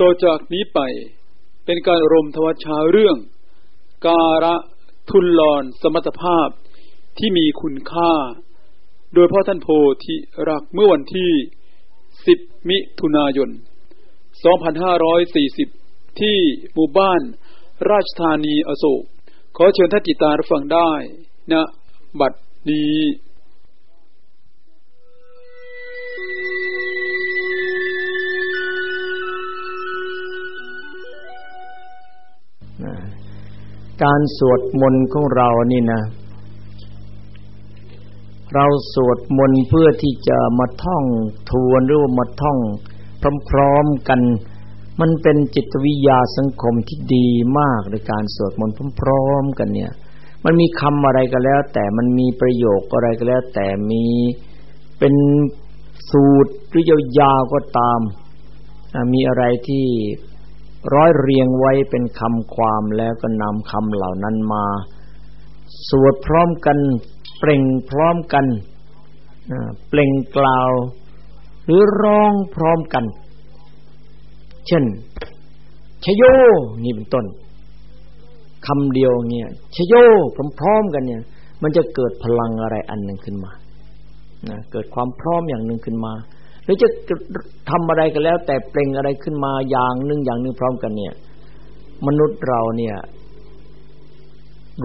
ต่อจากนี้ไปเป็นการรมทวชาเรื่อง การะทุนลอนสมรรถภาพที่มีคุณค่า โดยพ่อท่านโพธิรักเมื่อวันที่ 10 มิถุนายน 2540 ที่หมู่บ้านราชธานีอโศก ขอเชิญท่านจิตารฟังได้ณนะบัดนี้ การสวดมนต์ของเรานี่นะ เราสวดมนต์เพื่อที่จะมาท่องทวนหรือว่ามาท่อง พร้อมๆกัน มันเป็นจิตวิทยาสังคมที่ดีมากในการสวดมนต์พร้อมๆกันเนี่ย มันมีคำอะไรก็แล้ว แต่มันมีประโยคอะไรก็แล้ว แต่มีเป็นสูตรหรือยาวๆก็ตามมีอะไรที่ ร้อยเรียงไว้เป็นคำความแล้วก็นำคำเหล่านั้นมา สวดพร้อมกันเปล่งพร้อมกันเปล่งกล่าว หรือร้องพร้อมกัน เช่นชโยนี่เป็นต้นคำเดียวเนี่ยชโยพร้อมๆกันเนี่ย มันจะเกิดพลังอะไรอันหนึ่งขึ้นมานะเกิดความพร้อมอย่างหนึ่งขึ้นมา หรือจะทำอะไรก็แล้ว แต่เปล่งอะไรขึ้นมาอย่างหนึ่งอย่างหนึ่งพร้อมกันเนี่ย มนุษย์เราเนี่ย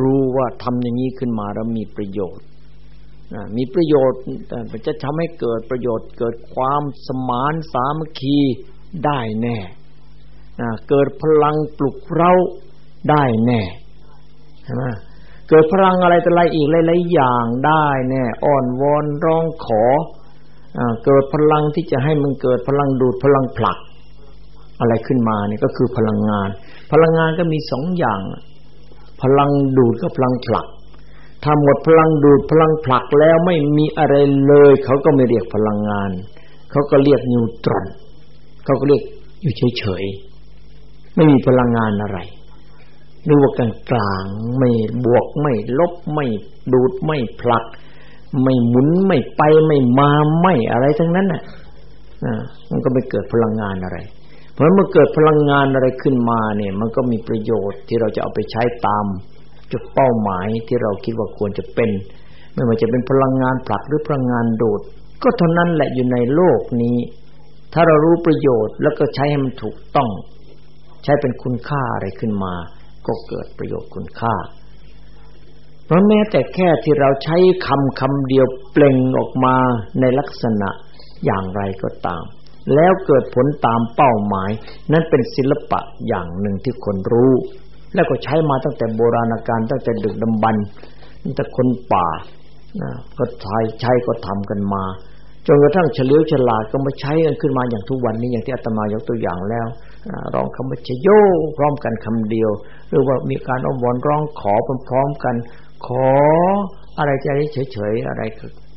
รู้ว่าทำอย่างนี้ขึ้นมาแล้วมีประโยชน์มีประโยชน์แต่จะทำให้เกิดประโยชน์ เกิดความสมานสามัคคีได้แน่เกิดพลังปลุกเราได้แน่ใช่ไหมเกิดพลังอะไรแต่อะไรอีกหลายๆอย่างได้แน่อ่อนวอนร้องขอ เกิดพลังที่จะให้มันเกิดพลังดูดพลังผลัก อะไรขึ้นมาเนี่ยก็คือพลังงาน พลังงานก็มีสองอย่าง พลังดูดกับพลังผลัก ถ้าหมดพลังดูดพลังผลักแล้วไม่มีอะไรเลย เขาก็ไม่เรียกพลังงาน เขาก็เรียกนิวตรอนเขาก็เรียกอยู่เฉยๆไม่มีพลังงานอะไรดูว่ากลางกลางไม่บวกไม่ลบไม่ดูดไม่ผลัก ไม่หมุนไม่ไปไม่มาไม่อะไรทั้งนั้นน่ะมันก็ไม่เกิดพลังงานอะไร เพราะเมื่อเกิดพลังงานอะไรขึ้นมาเนี่ย มันก็มีประโยชน์ที่เราจะเอาไปใช้ตามจุดเป้าหมายที่เราคิดว่าควรจะเป็น ไม่ว่าจะเป็นพลังงานผลักหรือพลังงานโดด ก็เท่านั้นแหละอยู่ในโลกนี้ ถ้าเรารู้ประโยชน์แล้วก็ใช้ให้มันถูกต้อง ใช้เป็นคุณค่าอะไรขึ้นมา ก็เกิดประโยชน์คุณค่า ราะแม้แต่แค่ที่เราใช้คำคำเดียวเปล่งออกมาในลักษณะอย่างไรก็ตาม แล้วเกิดผลตามเป้าหมาย นั้นเป็นศิลปะอย่างหนึ่งที่คนรู้ แล้วก็ใช้มาตั้งแต่โบราณกาลตั้งแต่ดึกดำบรรพ์ตั้งแต่คนป่านะก็ใช้ใช้ก็ทำกันมาจนกระทั่งเฉลียวฉลาดก็มาใช้กันขึ้นมาอย่างทุกวันนี้อย่างที่อาตมายกตัวอย่างแล้วร้องคำว่าชโยพร้อมกันคำเดียว หรือว่ามีการอ้อนวอนร้องขอพร้อมๆกัน ขออะไรใจเฉยๆอะไร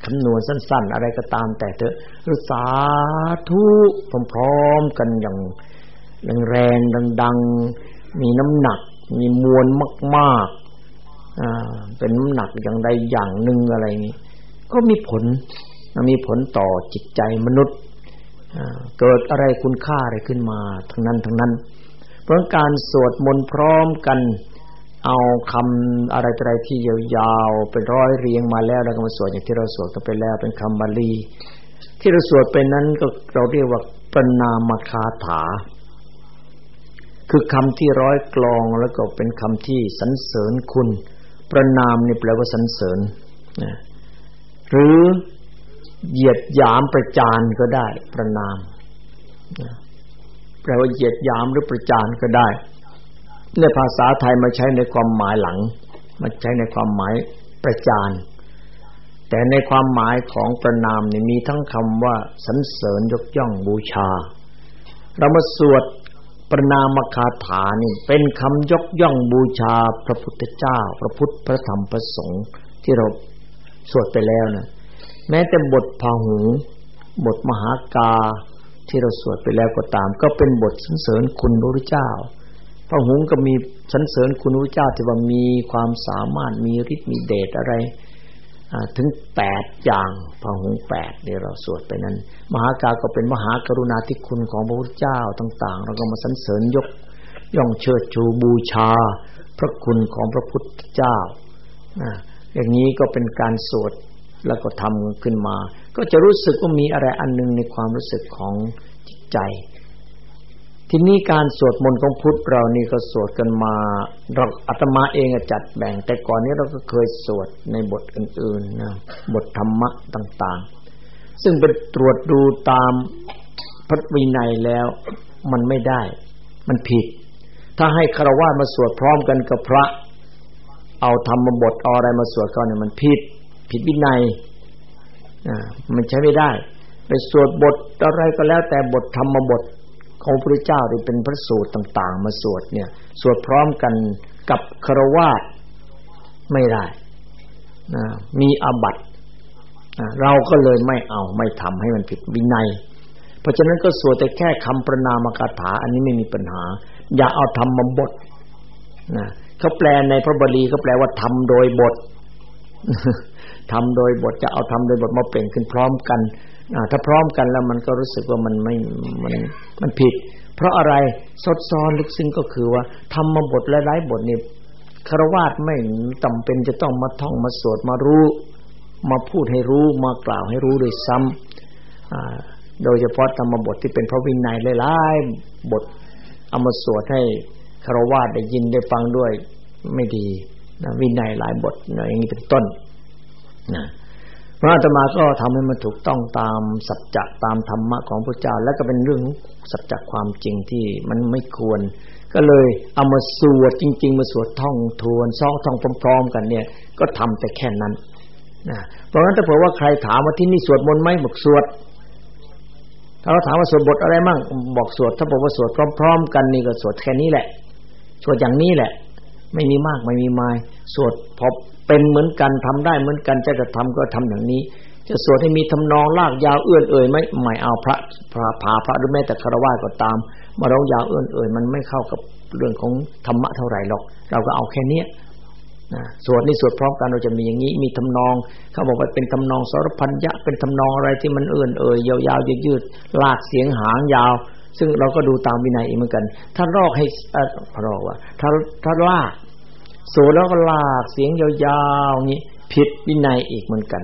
คำนวณสั้น ๆ อะไรก็ตามแต่เถอะหรือสาธุพร้อมๆกันอย่างแรงๆดัง ๆ มีน้ำหนัก มีมวลมากๆอ่าเป็นน้ำหนักอย่างใดอย่างหนึ่งอะไรนี้ก็มีผลมีผลต่อจิตใจมนุษย์เกิดอะไรคุณค่าอะไรขึ้นมา ทั้งนั้นทั้งนั้น เพราะการสวดมนต์พร้อมกัน เอาคำอะไรอะไรที่ยาวๆเป็นร้อยเรียงมาแล้วแล้วก็มาสวดอย่างที่เราสวดกันไปแล้วเป็นคำบาลี ที่เราสวดไปนั้นก็เราเรียกว่าปนามคาถา คือคำที่ร้อยกลองแล้วก็เป็นคำที่สรรเสริญคุณ ประนามนี่แปลว่าสรรเสริญนะหรือเหยียดหยามประจานก็ได้ ประนามแปลว่าเหยียดหยามหรือประจานก็ได้ ในภาษาไทยมาใช้ในความหมายหลัง มาใช้ในความหมายประจานแต่ในความหมายของประนามนี่มีทั้งคำว่าสรรเสริญยกย่องบูชา เรามาสวดประนามคาถานี่เป็นคำยกย่องบูชาพระพุทธเจ้า พระพุทธพระธรรมพระสงฆ์ที่เราสวดไปแล้วนะแม้แต่บทพาหุงบทมหากาที่เราสวดไปแล้วก็ตาม ก็เป็นบทสรรเสริญคุณพระพุทธเจ้า ระหุงก็มีสรรเสริญคุณพระเจ้าที่ว่ามีความสามารถมีฤทธิ์มีเดชอะไรถึงแปดอย่างพระหงแปดเนี่ยเราสวดไปนั้น มหากาก็เป็นมหากรุณาธิคุณของพระพุทธเจ้าต่าง ๆ เราก็มาสรรเสริญยกย่องเชิดชูบูชา พระคุณของพระพุทธเจ้าอย่างนี้ก็เป็นการสวดแล้วก็ทำขึ้นมา ก็จะรู้สึกว่ามีอะไรอันนึงในความรู้สึกของจิตใจ ทีนี้การสวดมนต์ของพุทธเรานี่ก็สวดกันมาเราอาตมาเองจัดแบ่ง แต่ก่อนนี้เราก็เคยสวดในบทอื่นๆนะบทธรรมะต่าง ๆ ซึ่งเป็นตรวจดูตามพระวินัยแล้วมันไม่ได้ มันผิด ถ้าให้คารวะมาสวดพร้อมกันกับพระ เอาธรรมบทเอาอะไรมาสวดกันเนี่ยมันผิด ผิดวินัยมันใช้ไม่ได้ ไปสวดบทอะไรก็แล้วแต่บทธรรมบท ของพระเจ้าที่เป็นพระสูตรต่าง ๆ มาสวดเนี่ย สวดพร้อมกันกับคารวะไม่ได้นะมีอาบัติเราก็เลยไม่เอาไม่ทำให้มันผิดวินัย เพราะฉะนั้นก็สวดแต่แค่คำประนามคาถา อันนี้ไม่มีปัญหา อย่าเอาธรรมบทนะเขาแปลในพระบาลีเขาแปลว่าทำโดยบททำโดยบทจะเอาทำโดยบทมาเปลี่ยนขึ้นพร้อมกัน ถ้าพร้อมกันแล้วมันก็รู้สึกว่ามันไม่มันมันผิด เพราะอะไรซดซ้อนลึกซึ้งก็คือว่าทำมาบทหลายๆบทนี่คารวาสไม่จาเป็นจะต้องมาท่องมาสวดมารู้ มาพูดให้รู้มากล่าวให้รู้โดยซ้ำโดยเฉพาะธรรมบทที่เป็นพระวินัยหลายๆบทเอามาสวดให้คารวาสได้ยินได้ฟังด้วยไม่ดีนะวินัยหลายบทอย่างนี้เป็นต้นนะ พระอาตมาก็ทำให้มันถูกต้องตามสัจจะตามธรรมะของพระเจ้า และก็เป็นเรื่องสัจจะความจริงที่มันไม่ควร ก็เลยเอามาสวดจริง ๆ มาสวดท่องทวนซ้อท่องพร้อม ๆ กันเนี่ย ก็ทำแต่แค่นั้นนะเพราะฉะนั้นถ้าเผื่อว่าใครถามว่าที่นี่สวดมนต์ไหมบอกสวด ถ้าเราถามว่าสวดบทอะไรมั่งบอกสวด ถ้าบอกว่าสวดพร้อมๆกันนี่ก็สวดแค่นี้แหละสวดอย่างนี้แหละ ไม่มีมากไม่มีมายสวดพอ เป็นเหมือนกันทำได้เหมือนกันจะจะทำก็ทำอย่างนี้ จะสวดให้มีทำนองลากยาวเอื้อนเอ่ยไม่ไม่เอาพระพระพาพระหรือแม้แต่คารวะก็ตาม มาร้องยาวเอื้อนเอ่ยมันไม่เข้ากับเรื่องของธรรมะเท่าไหร่หรอก เราก็เอาแค่เนี้ยนะสวดนี่สวดพร้อมกันเราจะมีอย่างนี้มีทำนองเขาบอกว่าเป็นทำนองสรพันยะเป็นทำนองอะไรที่มันเอื้อนเอ่ยยาวๆยืดๆลากเสียงหางยาว ซึ่งเราก็ดูตามวินัยเหมือนกัน ถ้ารอกให้เออรอกว่าถ้าถ้าลาก สวดแล้วก็ลากเสียงยาวๆงี้ผิดวินัยอีกเหมือนกัน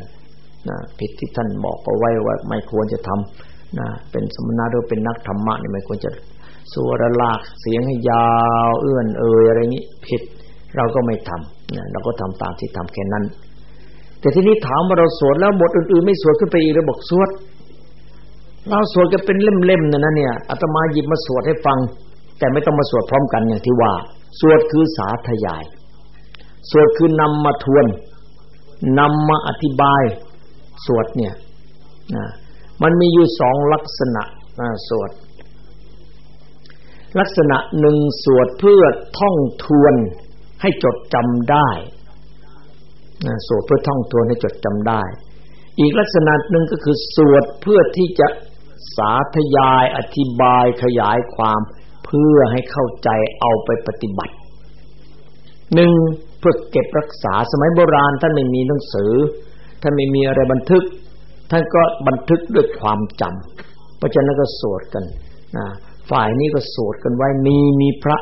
นะผิดที่ท่านบอกเอาไว้ว่าไม่ควรจะทำนะเป็นสมณะหรือเป็นนักธรรมะนี่ไม่ควรจะสวดลากเสียงให้ยาวเอื้อนเอ่ยอะไรงี้ผิดเราก็ไม่ทำนะเราก็ทำตามที่ทำแค่นั้น แต่ทีนี้ถามว่าเราสวดแล้วบทอื่นๆ ไม่สวดขึ้นไปอีกเราบอกสวดเราสวดกันเป็นเล่มๆนะนะเนี่ยอาตมาหยิบมาสวดให้ฟัง แต่ไม่ต้องมาสวดพร้อมกันอย่างที่ว่า สวดคือสาธยาย สวดคือนำมาทวนนำมาอธิบาย สวดเนี่ยนะมันมีอยู่สองลักษณะนะสวด ลักษณะหนึ่งสวดเพื่อท่องทวนให้จดจำได้นะสวดเพื่อท่องทวนให้จดจำได้ อีกลักษณะหนึ่งก็คือสวดเพื่อที่จะสาธยายอธิบายขยายความเพื่อให้เข้าใจเอาไปปฏิบัติหนึ่ง เพื่อเก็บรักษาสมัยโบราณท่านไม่มีหนังสือ ท่านไม่มีอะไรบันทึก ท่านก็บันทึกด้วยความจำเพราะฉะนั้นก็สวดกันนะฝ่ายนี้ก็สวดกันไว้มีมีพระ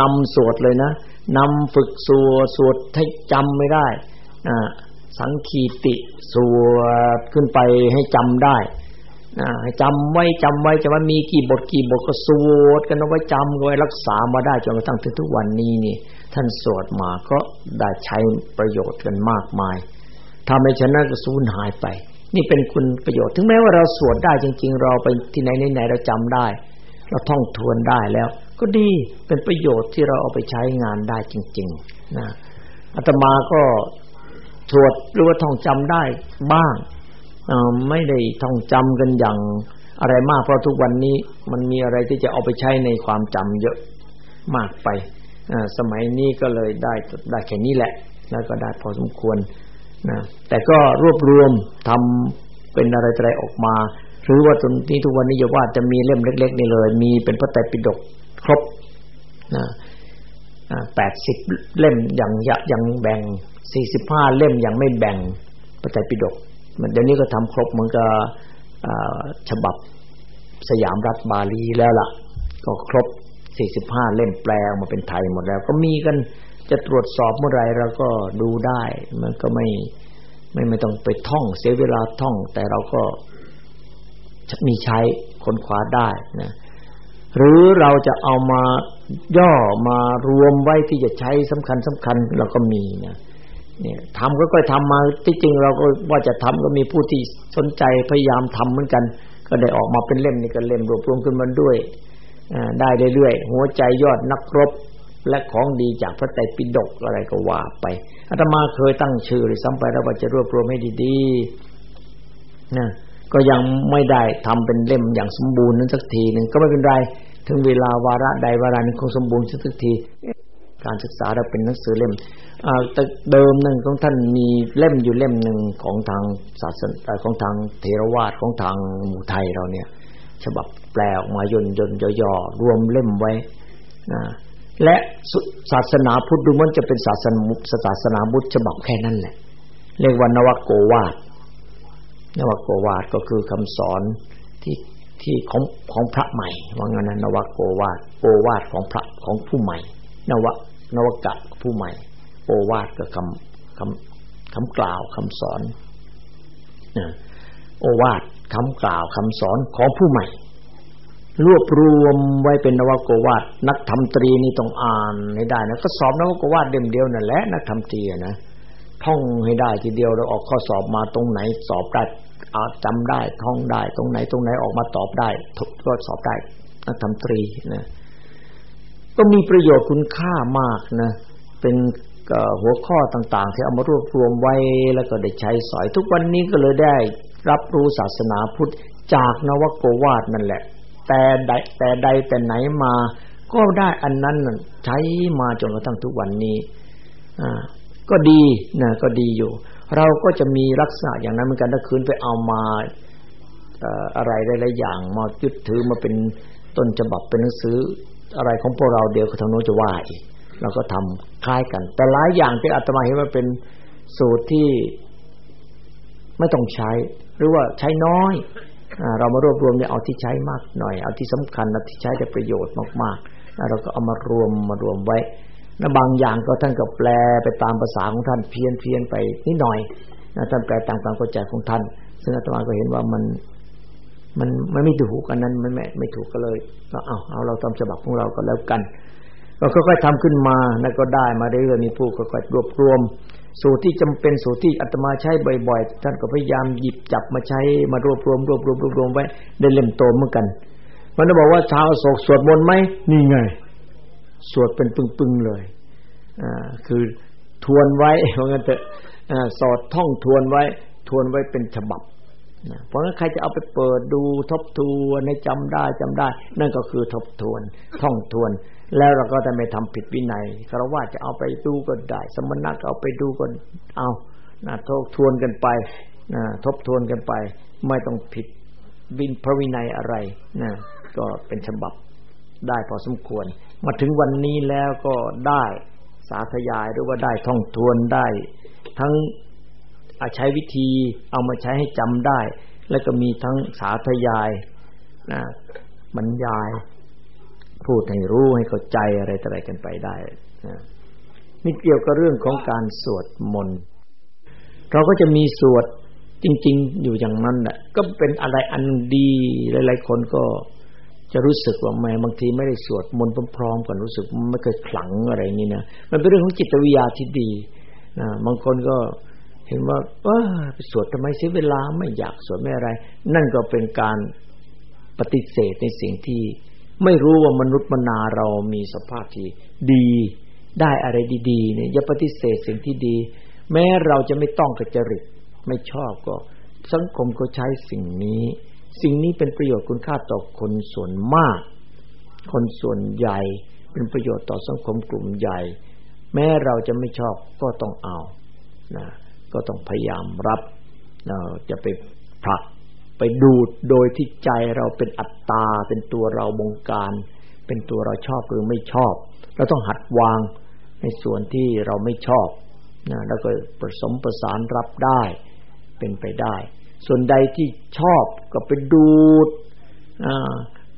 นำสวดเลยนะนำฝึกสวดสวดให้จำไม่ได้นะสังคีติสวดขึ้นไปให้จำได้นะให้จำไว้จำไว้จะว่ามีกี่บทกี่บทก็สวดกันเอาไว้จำไว้รักษามาได้จนกระทั่งถึงทุกวันนี้นี่ ท่านสวดมาก็ได้ใช้ประโยชน์กันมากมายทำให้ชนะก็สูญหายไป นี่เป็นคุณประโยชน์ ถึงแม้ว่าเราสวดได้จริง ๆ เราไปที่ไหนไหนเราจำได้ เราท่องทวนได้แล้ว ก็ดีเป็นประโยชน์ที่เราเอาไปใช้งานได้จริง ๆ นะอาตมาก็สวดหรือว่าท่องจำได้บ้างไม่ได้ท่องจำกันอย่างอะไรมากเพราะทุกวันนี้มันมีอะไรที่จะเอาไปใช้ในความจำเยอะมากไป สมัยนี้ก็เลยได้ได้แค่นี้แหละ แล้วก็ได้พอสมควรนะแต่ก็รวบรวมทำเป็นอะไรอะไรออกมา หรือว่าตรงนี้ทุกวันนี้อย่าว่าจะมีเล่มเล็ก ๆ นี่เลย มีเป็นพระไตรปิฎกครบนะแปดสิบเล่มอย่างย่างแบ่งสี่สิบห้าเล่มย่างไม่แบ่งไประไตรปิฎกมันเดี๋ยวนี้ก็ทำครบเหมือนกับฉบับสยามรัฐบาลีแล้วล่ะ ก็ครบ 45เล่มแปลออกมาเป็นไทยหมดแล้ว ก็มีกันจะตรวจสอบเมื่อไรเราก็ดูได้ มันก็ไม่ไม่ไม่ต้องไปท่องเสียเวลาท่อง แต่เราก็มีใช้ค้นคว้าได้นะหรือเราจะเอามาย่อมารวมไว้ที่จะใช้สำคัญสำคัญเราก็มีนะเนี่ยทำก็ค่อยทำมาที่จริงเราก็ว่าจะทำก็มีผู้ที่สนใจพยายามทำเหมือนกัน ก็ได้ออกมาเป็นเล่มนี่ก็เล่มรวบรวมขึ้นมาด้วย ได้เรื่อยๆหัวใจยอดนักรบ และของดีจากพระไตรปิฎกอะไรก็ว่าไปอาตมาเคยตั้งชื่อหรือซ้ำไปแล้วว่าจะรวบรวมให้ดีๆนะก็ยังไม่ได้ทำเป็นเล่มอย่างสมบูรณ์นั้นสักทีหนึ่งก็ไม่เป็นไร ถึงเวลาวาระใดวาระหนึ่งคงสมบูรณ์สักที การศึกษาเราเป็นหนังสือเล่มแต่เดิมหนึ่งของท่านมีเล่มอยู่เล่มหนึ่งของทางศาสนาของทางเทรวาสของทางหมู่ไทยเราเนี่ย ฉบับแปลออกมายนยนย่อๆรวมเล่มไว้นะและศาสนาพุทธดูมันจะเป็นศาสนาศาสนาพุทธฉบับแค่นั้นแหละ เรียกว่านวโกวาทนวโกวาทก็คือคำสอนที่ที่ของของพระใหม่ ว่างั้นนะนวโกวาทโกวาทของพระของผู้ใหม่ นวะนวกะผู้ใหม่โอวาทก็คำคำคำกล่าวคำสอนโอวาท คำกล่าวคำสอนของผู้ใหม่ รวบรวมไว้เป็นนวโกวาทนักธรรมตรีนี่ต้องอ่านให้ได้นะก็สอบนวโกวาทเดิมเดียวนั่นแหละนักธรรมตรีนะท่องให้ได้ทีเดียวแล้วออกข้อสอบมาตรงไหนสอบได้จำได้ท่องได้ ตรงไหนตรงไหนออกมาตอบได้ก็สอบได้นักธรรมตรีนะก็มีประโยชน์คุณค่ามากนะเป็นหัวข้อต่าง ๆ ที่เอามารวบรวมไว้แล้วก็ได้ใช้สอยทุกวันนี้ก็เลยได้ รับรู้ศาสนาพุทธจากนวโกวาทนั่นแหละ แต่ใดแต่ใดแต่ไหนมา ก็ได้อันนั้นใช้มาจนกระทั่งทุกวันนี้อ่าก็ดีนะก็ดีอยู่ เราก็จะมีลักษณะอย่างนั้นเหมือนกันถ้าคืนไปเอามาอะไรหลายๆอย่างมายึดถือมาเป็นต้นฉบับเป็นหนังสืออะไรของพวกเราเดียวทางโน้นจะว่าอีกเราก็ทำคล้ายกัน แต่หลายอย่างที่อาตมาเห็นว่าเป็นสูตรที่ไม่ต้องใช้ หรือว่าใช้น้อยเรามารวบรวมเนี่ยเอาที่ใช้มากหน่อย เอาที่สำคัญเอาที่ใช้ได้ประโยชน์มากๆเราก็เอามารวมมารวมไว้แล้วบางอย่างก็ท่านก็แปลไปตามภาษาของท่านเพี้ยนเพียนไปนิดหน่อยนะท่านแปลตามความเข้าใจของท่าน ซึ่งอาตมาก็เห็นว่ามันมันมันไม่ถูกอันนั้นไม่ไม่ไม่ถูกก็เลยก็เอาเอาเราตามฉบับของเราก็แล้วกันเราค่อยๆทำขึ้นมาแล้วก็ได้มาเรื่อยๆมีผู้ค่อยๆรวบรวม สูตรที่จำเป็นสูตรที่อาตมาใช้บ่อยๆ ท่านก็พยายามหยิบจับมาใช้มารวบรวมรวบรวมรวบรวมไว้ได้เล่มโตเหมือนกัน มันจะบอกว่าชาวโศกสวดมนต์ไหมนี่ไง สวดเป็นปึงๆเลยอ่าคือทวนไว้เพราะงั้นเถอะสอดท่องทวนไว้ ทวนไว้เป็นฉบับ เพราะงั้นใครจะเอาไปเปิดดูทบทวนให้จำได้จำได้ นั่นก็คือทบทวนท่องทวน แล้วเราก็จะไม่ทำผิดวินัยคารวะจะเอาไปดูก็ได้ สมณะก็เอาไปดูก็เอานะทบทวนกันไปนะทบทวนกันไป ไม่ต้องผิดวินพระวินัยอะไรนะก็เป็นฉบับได้พอสมควร มาถึงวันนี้แล้วก็ได้สาธยายหรือว่าได้ท่องทวนได้ ทั้ง อาใช้วิธีเอามาใช้ให้จำได้ แล้วก็มีทั้งสาธยายนะบรรยาย พูดให้รู้ให้เข้าใจอะไรต่ออะไรกันไปได้นะนี่เกี่ยวกับเรื่องของการสวดมนต์เราก็จะมีสวดจริง ๆ อยู่อย่างนั้นแหละก็เป็นอะไรอันดีหลายๆคนก็จะรู้สึกว่าแม้บางทีไม่ได้สวดมนต์พร้อมๆกันรู้สึกไม่เคยขลังอะไรนี่นะมันเป็นเรื่องของจิตวิทยาที่ดีนะบางคนก็ เห็นว่าเออสวดทำไมเสียเวลาไม่อยากสวดไม่อะไร นั่นก็เป็นการปฏิเสธในสิ่งที่ไม่รู้ว่ามนุษย์มนาเรามีสภาพที่ดีได้อะไรดีๆเนี่ยอย่าปฏิเสธสิ่งที่ดี แม้เราจะไม่ต้องกระจริตไม่ชอบก็ สังคมก็ใช้สิ่งนี้ สิ่งนี้เป็นประโยชน์คุณค่าต่อคนส่วนมาก คนส่วนใหญ่เป็นประโยชน์ต่อสังคมกลุ่มใหญ่ แม้เราจะไม่ชอบก็ต้องเอานะ ก็ต้องพยายามรับเราจะไปผลักไปดูดโดยที่ใจเราเป็นอัตตา เป็นตัวเราบงการ เป็นตัวเราชอบหรือไม่ชอบ เราต้องหัดวางในส่วนที่เราไม่ชอบนะแล้วก็ผสมประสานรับได้เป็นไปได้ ส่วนใดที่ชอบก็ไปดูด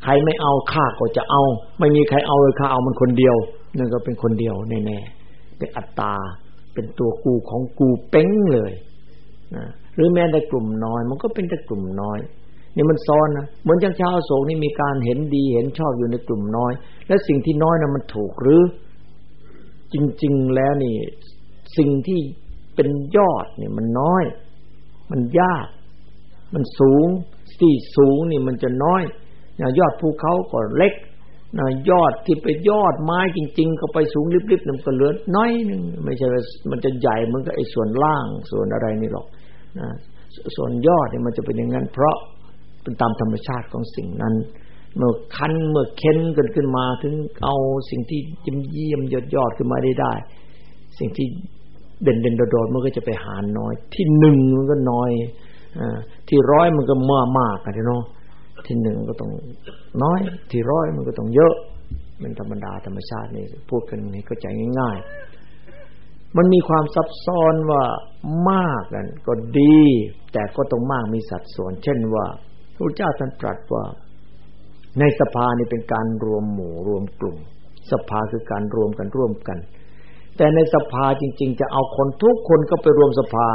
ใครไม่เอาข้าก็จะเอา ไม่มีใครเอาเลยข้าเอามันคนเดียวนั่นก็เป็นคนเดียวแน่ๆเป็นอัตตา เป็นตัวกูของกูเป้งเลยนะหรือแม้แต่กลุ่มน้อย มันก็เป็นแต่กลุ่มน้อย นี่มันซ้อนนะเหมือนอย่างชาวโศกนี่มีการเห็นดีเห็นชอบอยู่ในกลุ่มน้อย และสิ่งที่น้อยนะมันถูกหรือ จริง ๆ แล้วนี่ สิ่งที่เป็นยอดเนี่ยมันน้อย มันยาก มันสูงที่สูงนี่มันจะน้อยยอดภูเขาก็เล็ก ยอดที่ไปยอดไม้จริงๆก็ไปสูงลิบๆมันก็เหลือน้อยนึงไม่ใช่มันจะใหญ่เหมือนกับไอ้ส่วนล่างส่วนอะไรนี่หรอกนะส่วนยอดเนี่ยมันจะเป็นอย่างนั้น เพราะเป็นตามธรรมชาติของสิ่งนั้น เมื่อคันเมื่อเค้นกันขึ้นมาถึงเอาสิ่งที่ยิ้มเยี่ยมยอดยอดขึ้นมาได้ได้ สิ่งที่เด่นเด่นโดดๆมันก็จะไปหาน้อย ที่หนึ่งมันก็น้อยอที่ร้อยมันก็เมากมากกันเนาะ ที่หนึ่งก็ต้องน้อย ที่ร้อยมันก็ต้องเยอะเป็นธรรมดาธรรมชาตินี่พูดกันให้เข้าใจง่าย ๆ มันมีความซับซ้อนว่ามากกันก็ดี แต่ก็ต้องมากมีสัดส่วน เช่นว่าพระเจ้าท่านตรัสว่า ในสภานี่เป็นการรวมหมู่รวมกลุ่ม สภาคือการรวมกันร่วมกัน แต่ในสภาจริง ๆ จะเอาคนทุกคนก็ไปรวมสภา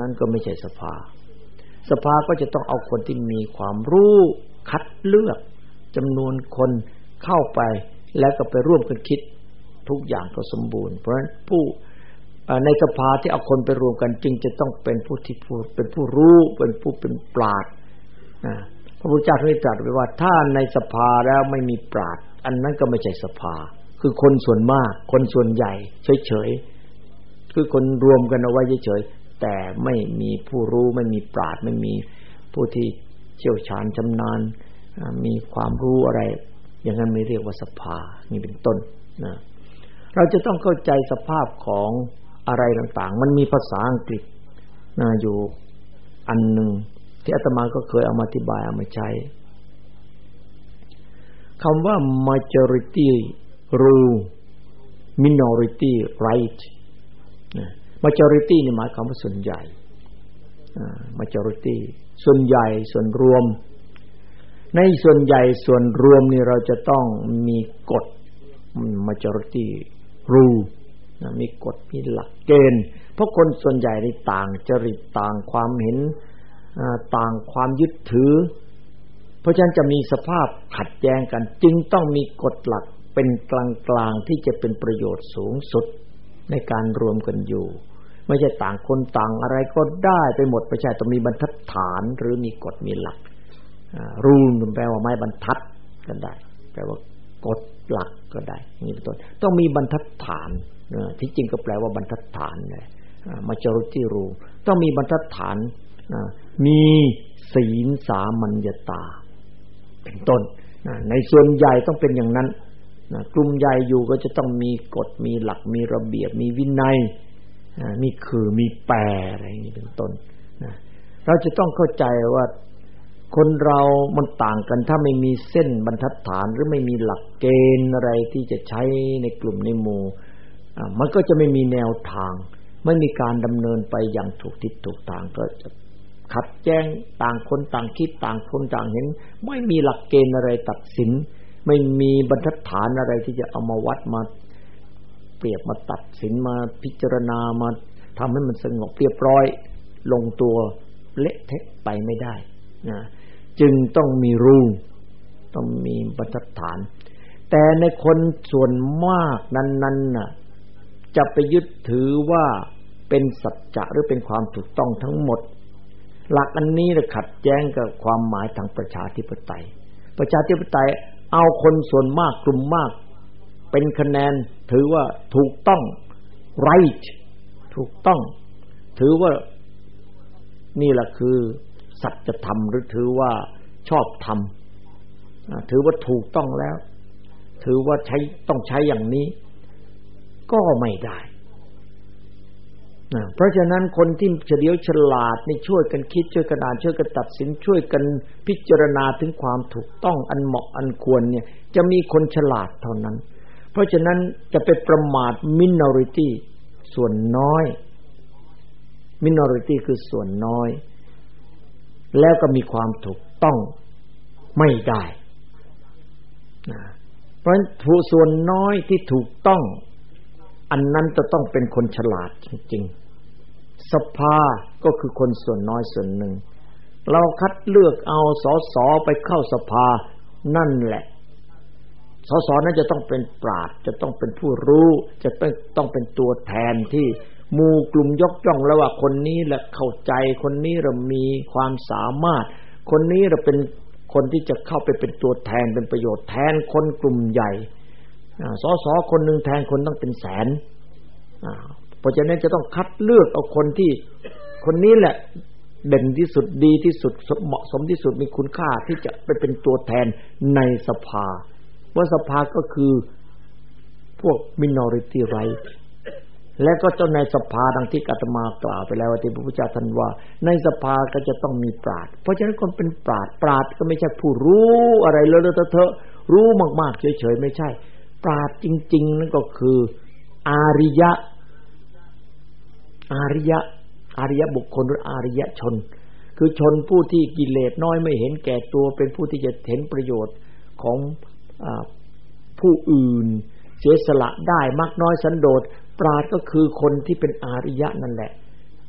นั้นก็ไม่ใช่สภา สภาก็จะต้องเอาคนที่มีความรู้ คัดเลือกจำนวนคนเข้าไป แล้วก็ไปร่วมกันคิดทุกอย่างก็สมบูรณ์ เพราะฉะนั้นผู้ในสภาที่เอาคนไปรวมกันจึงจะต้องเป็นผู้ที่พูดเป็นผู้รู้เป็นผู้เป็นปราดพระพุทธเจ้าท่านตรัสไว้ว่าถ้าในสภาแล้วไม่มีปราดอันนั้นก็ไม่ใช่สภา คือคนส่วนมาก คนส่วนใหญ่เฉยๆคือคนรวมกันเอาไว้เฉยๆแต่ไม่มีผู้รู้ไม่มีปราดไม่มีผู้ที่ เชี่ยวชาญชำนาญมีความรู้อะไร อย่างนั้นไม่เรียกว่าสภา นี่เป็นต้นนะเราจะต้องเข้าใจสภาพของอะไรต่างๆ มันมีภาษาอังกฤษนะอยู่อันหนึ่งที่อาตมาก็เคยเอามาอธิบายเอามาใช้คำว่า majority rule minority right majority นี่หมายความว่าส่วนใหญ่ majority ส่วนใหญ่ส่วนรวม ในส่วนใหญ่ส่วนรวมนี่เราจะต้องมีกฎ majority rule มีกฎมีหลักเกณฑ์ เพราะคนส่วนใหญ่ในต่างจริตต่างความเห็นต่างความยึดถือ เพราะฉะนั้นจะมีสภาพขัดแย้งกัน จึงต้องมีกฎหลักเป็นกลางๆที่จะเป็นประโยชน์สูงสุดในการรวมกันอยู่ ไม่ใช่ต่างคนต่างอะไรก็ได้ไปหมดไม่ใช่ต้องมีบรรทัดฐานหรือมีกฎมีหลักรูลแปลว่าไม้บรรทัดก็ได้แปลว่ากฎหลักก็ได้นี่เป็นต้นต้องมีบรรทัดฐานที่จริงก็แปลว่าบรรทัดฐานเลยมาจรุติรูต้องมีบรรทัดฐานมีศีลสามัญญตา เป็นต้นในส่วนใหญ่ต้องเป็นอย่างนั้นกลุ่มใหญ่อยู่ก็จะต้องมีกฎมีหลักมีระเบียบมีวินัย นี่คือมีแปรอะไรอย่างนี้เป็นต้นนะเราจะต้องเข้าใจว่าคนเรามันต่างกันถ้าไม่มีเส้นบรรทัดฐานหรือไม่มีหลักเกณฑ์อะไรที่จะใช้ในกลุ่มในหมู่มันก็จะไม่มีแนวทาง ไม่มีการดำเนินไปอย่างถูกทิศถูกทางก็จะขัดแย้งต่างคนต่างคิดต่างคนต่างเห็น ไม่มีหลักเกณฑ์อะไรตัดสิน ไม่มีบรรทัดฐานอะไรที่จะเอามาวัดมา เปรียบมาตัดสินมาพิจารณามาทำให้มันสงบเรียบร้อย ลงตัวเละเทะไปไม่ได้นะจึงต้องมีรูต้องมีบรรทัดฐาน แต่ในคนส่วนมากนั้นๆน่ะจะไปยึดถือว่าเป็นสัจจะหรือเป็นความถูกต้องทั้งหมด หลักอันนี้จะขัดแย้งกับความหมายทางประชาธิปไตย ประชาธิปไตยเอาคนส่วนมากกลุ่มมาก เป็นคะแนนถือว่าถูกต้อง right ถูกต้อง ถือว่านี่แหละคือสัจธรรมหรือถือว่าชอบธรรมถือว่าถูกต้องแล้ว ถือว่าใช้ต้องใช้อย่างนี้ ก็ไม่ได้เพราะฉะนั้นคนที่เฉลียวฉลาดนี่ช่วยกันคิดช่วยกันอ่านช่วยกันตัดสินช่วยกันพิจารณาถึงความถูกต้องอันเหมาะอันควรเนี่ย จะมีคนฉลาดเท่านั้น เพราะฉะนั้นจะไปประมาท minority ส่วนน้อย minority คือส่วนน้อย แล้วก็มีความถูกต้องไม่ได้นะเพราะฉะนั้นผู้ส่วนน้อยที่ถูกต้อง อันนั้นจะต้องเป็นคนฉลาดจริงๆ สภาก็คือคนส่วนน้อยส่วนหนึ่ง เราคัดเลือกเอาสอสอไปเข้าสภานั่นแหละ สสนั้นจะต้องเป็นปราดจะต้องเป็นผู้รู้ จะต้องต้องเป็นตัวแทนที่มูกลุ่มยกย่องแล้วว่าคนนี้แหละเข้าใจคนนี้เรามีความสามารถ คนนี้เราเป็นคนที่จะเข้าไปเป็นตัวแทนเป็นประโยชน์แทนคนกลุ่มใหญ่สสคนหนึ่งแทนคนต้องเป็นแสนเพราะฉะนั้นจะต้องคัดเลือกเอาคนที่คนนี้แหละเด่นที่สุดดีที่สุดเหมาะสมที่สุดมีคุณค่าที่จะไปเป็นตัวแทนในสภา ว่าสภาก็คือพวก minority right และก็เจ้าในสภาดังที่อาตมากล่าวไปแล้วที่พระพุทธเจ้าท่านว่า ในสภาก็จะต้องมีปราดเพราะฉะนั้นคนเป็นปราดปราดก็ไม่ใช่ผู้รู้อะไรเลอะเทอะรู้มากๆเฉยๆไม่ใช่ ปราดจริง ๆ นั่นก็คืออาริยะ อาริยะ อาริยะบุคคลหรืออาริยะชน คือชนผู้ที่กิเลสน้อยไม่เห็นแก่ตัวเป็นผู้ที่จะเห็นประโยชน์ของ ผู้อื่น เสียสละได้มากน้อยสันโดษปราดก็คือคนที่เป็นอาริยะนั่นแหละ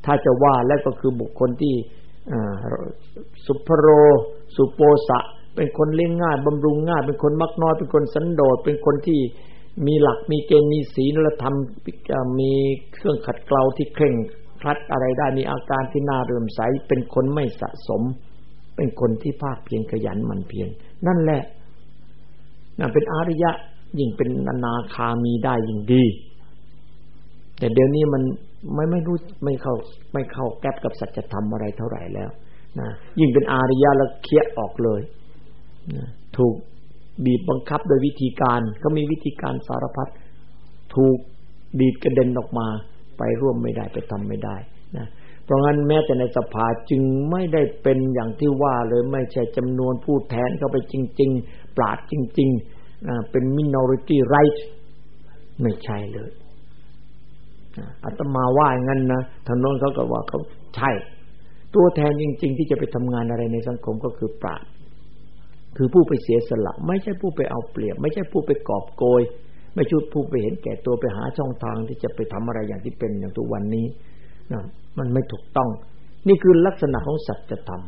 ถ้าจะว่าแล้วก็คือบุคคลที่สุภโร สุโปสะ เป็นคนเลี้ยงง่ายบำรุงง่าย เป็นคนมักน้อย เป็นคนสันโดษ เป็นคนที่มีหลัก มีเกณฑ์ มีศีลธรรม มีเครื่องขัดเกลาที่เคร่งครัดอะไรได้ มีอาการที่น่าเรื่มใส เป็นคนไม่สะสม เป็นคนที่ภาคเพียรขยันหมั่นเพียร นั่นแหละ นั่นเป็นอริยะ ยิ่งเป็นอนาคามีได้ยิ่งดี แต่เดี๋ยวนี้มันไม่ไม่รู้ไม่เข้าไม่เข้าแก๊บกับสัจธรรมอะไรเท่าไหร่แล้วนะยิ่งเป็นอาริยะแล้วเคี้ยออกเลยนะถูกบีบบังคับโดยวิธีการก็มีวิธีการสารพัดถูกบีบกระเด็นออกมา ไปร่วมไม่ได้ไปทำไม่ได้นะ ราะงั้นแม้แต่ในสภาจึงไม่ได้เป็นอย่างที่ว่าเลยไม่ใช่จำนวนผู้แทนเข้าไปจริง ๆ ปราดจริงๆเป็น minority right ไม่ใช่เลยอาตมาว่าอย่างนั้นนะทางโน้นเขาก็ว่าเขาใช่ ตัวแทนจริง ๆ ที่จะไปทำงานอะไรในสังคมก็คือปราดคือผู้ไปเสียสละ ไม่ใช่ผู้ไปเอาเปรียบ ไม่ใช่ผู้ไปกอบโกย ไม่ใช่ผู้ไปเห็นแก่ตัวไปหาช่องทางที่จะไปทำอะไรอย่างที่เป็นอย่างทุกวันนี้ นะมันไม่ถูกต้อง นี่คือลักษณะของสัจธรรม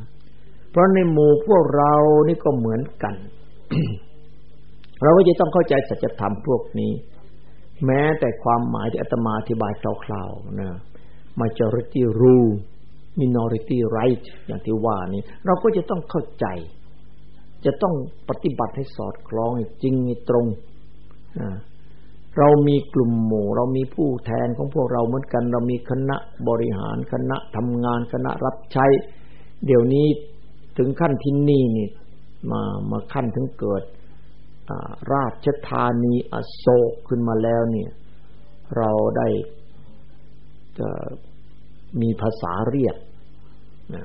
เพราะในหมู่พวกเรานี่ก็เหมือนกัน เราก็จะต้องเข้าใจสัจธรรมพวกนี้ แม้แต่ความหมายที่อาตมาอธิบายคร่าวๆนะ majority rule minority right อย่างที่ว่านี้เราก็จะต้องเข้าใจ จะต้องปฏิบัติให้สอดคล้องจริงตรงนะ เรามีกลุ่มหมู่ เรามีผู้แทนของพวกเราเหมือนกัน เรามีคณะบริหารคณะทำงานคณะรับใช้ เดี๋ยวนี้ถึงขั้นที่นี่นี่มามาขั้นถึงเกิดราชธานีอโศกขึ้นมาแล้วเนี่ย เราได้จะมีภาษาเรียกนะ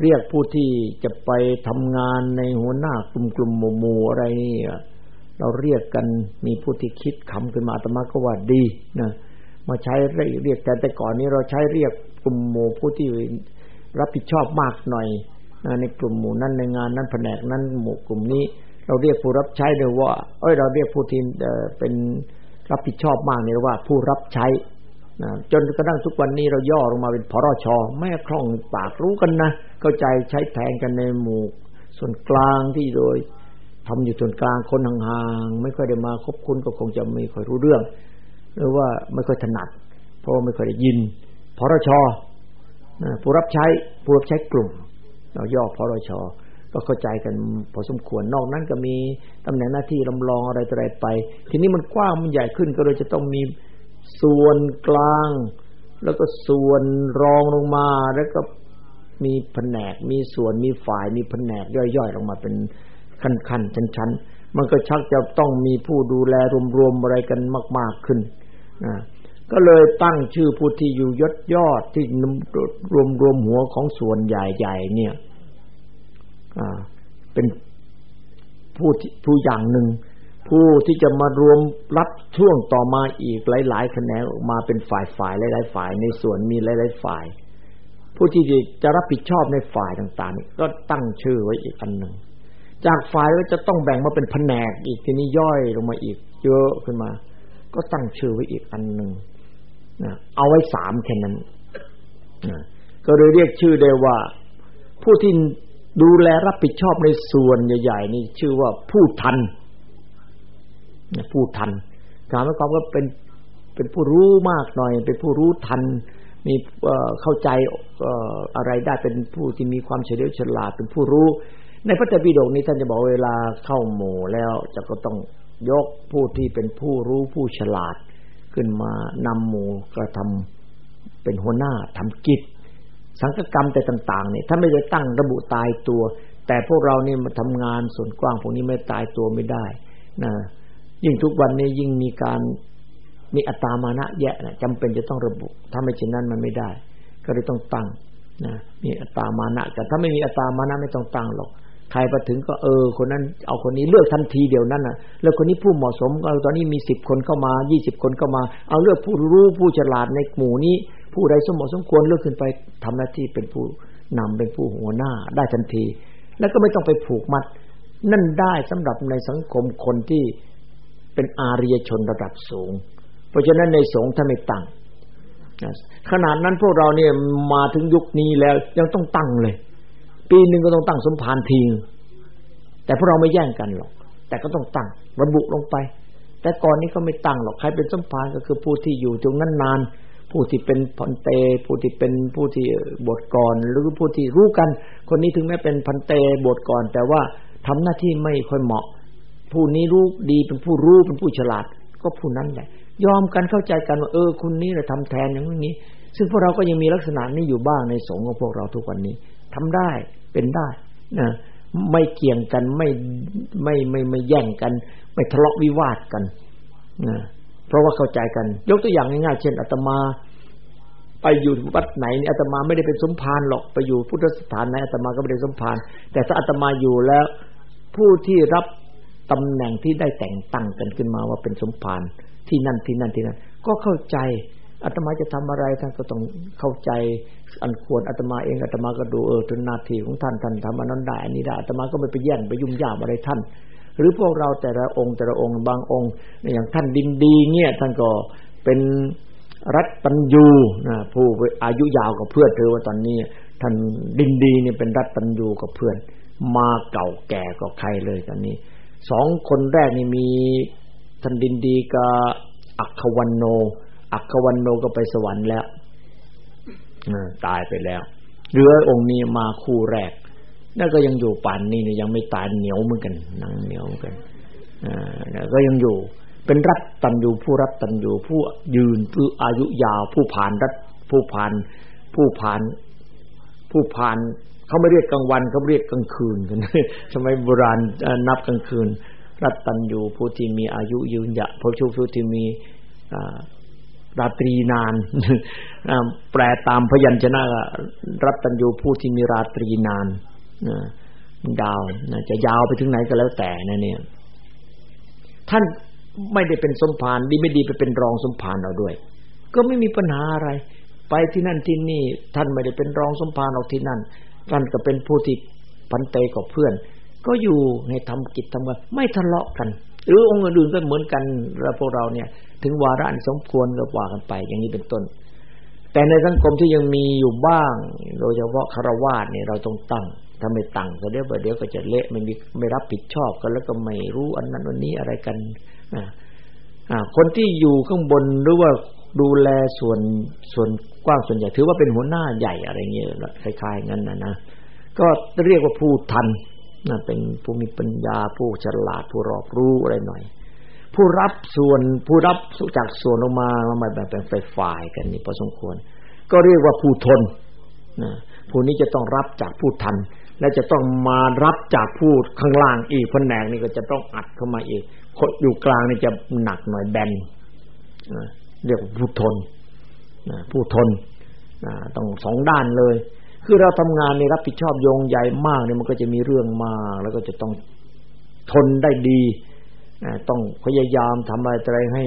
เรียกผู้ที่จะไปทำงานในหัวหน้ากลุ่มกลุ่มหมู่หมู่อะไรนี่ เราเรียกกันมีผู้ที่คิดคำขึ้นมาตมาก็ว่าดีนะมาใช้เรียกแต่แต่ก่อนนี้เราใช้เรียกกลุ่มหมู่ผู้ที่รับผิดชอบมากหน่อยในกลุ่มหมู่นั้นในงานนั้นแผนกนั้นหมู่กลุ่มนี้ เราเรียกผู้รับใช้เลยว่า เอ้ยเราเรียกผู้ที่เป็นรับผิดชอบมากเนี่ยว่า ผู้รับใช้นะจนกระทั่งทุกวันนี้เราย่อลงมาเป็นพรชแม่คล่องปากรู้กันนะเข้าใจใช้แทนกันในหมู่ส่วนกลางที่โดย ทำอยู่ส่วนกลางคนห่างๆไม่ค่อยได้มาคบคุณก็คงจะไม่ค่อยรู้เรื่อง หรือว่าไม่ค่อยถนัด เพราะไม่ค่อยได้ยินพรชผู้รับใช้ผู้รับใช้กลุ่ม เราย่อพรชก็เข้าใจกันพอสมควรนอกนั้นก็มีตำแหน่งหน้าที่ลำลองอะไรต่ออะไรไป ทีนี้มันกว้างมันใหญ่ขึ้นก็เลยจะต้องมีส่วนกลาง แล้วก็ส่วนรองลงมาแล้วก็มีแผนก มีส่วนมีฝ่ายมีแผนกย่อยๆลงมาเป็น ขั้นๆชั้นๆมันก็ชักจะต้องมีผู้ดูแลรวมๆอะไรกันมาก ๆขึ้นนะก็เลยตั้งชื่อผู้ที่อยู่ยศยอดที่รวมรวมหัวของส่วนใหญ่ๆเนี่ยเป็นผู้ผู้อย่างหนึ่ง ผู้ที่จะมารวมรับช่วงต่อมาอีกหลายๆแขนงออกมาเป็นฝ่ายฝ่ายหลายๆฝ่ายในส่วนมีหลายๆฝ่าย ผู้ที่จะรับผิดชอบในฝ่ายต่างๆก็ตั้งชื่อไว้อีกอันหนึ่ง จากฝ่ายก็จะต้องแบ่งมาเป็นแผนกอีกทีนี้ย่อยลงมาอีก เยอะขึ้นมา ก็ตั้งชื่อไว้อีกอันหนึ่งนะเอาไว้สามแค่นั้นนะก็เลยเรียกชื่อได้ว่า ผู้ที่ดูแลรับผิดชอบในส่วนใหญ่ ๆ นี่ชื่อว่าผู้ทันผู้ทันถามว่าความว่าเป็นเป็นผู้รู้มากหน่อย เป็นผู้รู้ทัน มีเข้าใจอะไรได้เป็นผู้ที่มีความเฉลียวฉลาดเป็นผู้รู้ ในพระเจ้าปิฎกนี้ท่านจะบอกเวลาเข้าหมู่แล้วจะก็ต้องยกผู้ที่เป็นผู้รู้ผู้ฉลาด ขึ้นมานำหมู่กระทำเป็นหัวหน้าทำกิจ สังฆกรรมแต่ต่างๆเนี่ยถ้าไม่ได้ตั้งระบุตายตัว แต่พวกเรานี่มาทำงานส่วนกว้างพวกนี้ไม่ตายตัวไม่ได้นะยิ่งทุกวันนี้ยิ่งมีการมีอัตามานะแยะนะจำเป็นจะต้องระบุ ถ้าไม่เช่นนั้นมันไม่ได้ ก็เลยต้องตั้งนะมีอัตามานะแต่ถ้าไม่มีอัตามานะไม่ต้องตั้งหรอก ใครไปถึงก็เออ คนนั้นเอาคนนี้เลือกทันทีเดียวนั้นน่ะ แล้วคนนี้ผู้เหมาะสมเอาตอนนี้มีสิบคนเข้ามายี่สิบคนเข้ามา เอาเลือกผู้รู้ผู้ฉลาดในหมู่นี้ ผู้ใดสมเหมาะสมควรเลือกขึ้นไปทำหน้าที่เป็นผู้นำเป็นผู้หัวหน้าได้ทันที แล้วก็ไม่ต้องไปผูกมัด นั่นได้สำหรับในสังคมคนที่เป็นอารียชนระดับสูง เพราะฉะนั้นในสงฆ์ถ้าไม่ตั้งขนาดนั้นพวกเราเนี่ยมาถึงยุคนี้แล้วยังต้องตั้งเลย ปีหนึ่งก็ต้องตั้งสมภารทีแต่พวกเราไม่แย่งกันหรอก แต่ก็ต้องตั้งระบุลงไป แต่ก่อนนี้ก็ไม่ตั้งหรอกใครเป็นสมภารก็คือผู้ที่อยู่ตรงนั้นนาน ผู้ที่เป็นพันเต ผู้ที่เป็นผู้ที่บทก่อนหรือผู้ที่รู้กัน คนนี้ถึงแม้เป็นพันเตบทก่อน แต่ว่าทำหน้าที่ไม่ค่อยเหมาะ ผู้นี้รู้ดีเป็นผู้รู้เป็นผู้ฉลาด ก็ผู้นั้นแหละยอมกันเข้าใจกันว่าเออคุณนี้เราทำแทนอย่างนี้ ซึ่งพวกเราก็ยังมีลักษณะนี้อยู่บ้างในสงฆ์ของพวกเราทุกวันนี้ทำได้ เป็นได้นะไม่เกี่ยงกันไม่ไม่ไม่ไม่แย่งกัน ไม่ทะเลาะวิวาทกันนะเพราะว่าเข้าใจกัน ยกตัวอย่างง่ายๆเช่นอาตมา ไปอยู่วัดไหนนี่อาตมาไม่ได้เป็นสมภารหรอกไปอยู่พุทธสถานไหนอาตมาก็ไม่ได้สมภารแต่ถ้าอาตมาอยู่แล้ว ผู้ที่รับตำแหน่งที่ได้แต่งตั้งกันขึ้นมาว่าเป็นสมภารที่นั่นที่นั่นที่นั่น ก็เข้าใจ อาตมาจะทำอะไรท่านก็ต้องเข้าใจอันควรอาตมาเองอาตมาก็ดูเออเป็นนาทีของท่านท่านทำอันนั้นได้อันนี้ได้อาตมาก็ไม่ไปแย่งไปยุ่มย่ามอะไรท่าน หรือพวกเราแต่ละองค์แต่ละองค์บางองค์อย่างท่านดินดีเนี่ยท่านก็เป็นรัตตัญญูนะผู้อายุยาวกับเพื่อนเธอว่าตอนนี้ท่านดินดีเนี่ยเป็นรัตตัญญูกับเพื่อน มาเก่าแก่กับใครเลยตอนนี้สองคนแรกนี่มีท่านดินดีกับอัควันโน อัควันโนก็ไปสวรรค์แล้วตายไปแล้วเหลือองค์นี้มาคู่แรกนั่นก็ยังอยู่ป่านนี้เนี่ยยังไม่ตายเหนียวเหมือนกันนังเหนียวเหมือนกันอ่าก็ยังอยู่ เป็นรัตตันอยู่ผู้รัตตันอยู่ผู้ยืนผู้อายุยาว ผู้ผ่านรัตผู้ผ่าน ผู้ผ่าน ผู้ผ่านเขาไม่เรียกกลางวันเขาเรียกกลางคืนกันสมัยโบราณนับกลางคืน รัตตันอยู่ผู้ที่มีอายุยืนยะผู้ชูผู้ที่มี ราตรีนานแปลตามพยัญชนะรัตัญญูผู้ที่มีราตรีนานยาวจะยาวไปถึงไหนก็แล้วแต่นะเนี่ย ท่านไม่ได้เป็นสมภารดีไม่ดีไปเป็นรองสมภารเอาด้วย ก็ไม่มีปัญหาอะไร ไปที่นั่นที่นี่ ท่านไม่ได้เป็นรองสมภารออกที่นั่นท่านก็เป็นผู้ที่พันเตกับเพื่อน ก็อยู่ในทำกิจทำงานไม่ทะเลาะกัน หรือองค์อื่นก็เหมือนกันแล้วพวกเราเนี่ย ถึงวาระสมควรก็ว่ากันไป อย่างนี้เป็นต้น แต่ในสังคมที่ยังมีอยู่บ้าง โดยเฉพาะคารวาสเนี่ยเราต้องตั้งถ้าไม่ตั้งก็เดี๋ยวเดี๋ยวก็จะเละไม่มีไม่รับผิดชอบกันแล้วก็ไม่รู้อันนั้นวันนี้อะไรกันอ่าคนที่อยู่ข้างบนหรือว่าดูแลส่วนส่วนกว้างส่วนใหญ่ถือว่าเป็นหัวหน้าใหญ่อะไรเงี้ยคล้ายๆงั้นนะนะก็เรียกว่าผู้ทัน นะเป็นผู้มีปัญญาผู้ฉลาดผู้รอบรู้อะไรหน่อย ผู้รับส่วนผู้รับจากส่วนออกมามาแบ่งเป็นฝ่ายกันนี่พอสมควร ก็เรียกว่าผู้ทนนะผู้นี้จะต้องรับจากผู้ทัน และจะต้องมารับจากผู้ข้างล่างอีกแผนกนี่ก็จะต้องอัดเข้ามาอีกคนอยู่กลางนี่จะหนักหน่อยแบนนะเรียกผู้ทนนะผู้ทนนะต้องสองด้านเลย คือเราทำงานในรับผิดชอบโยงใหญ่มากเนี่ยมันก็จะมีเรื่องมาก แล้วก็จะต้องทนได้ดี ต้องพยายามทำอะไรให้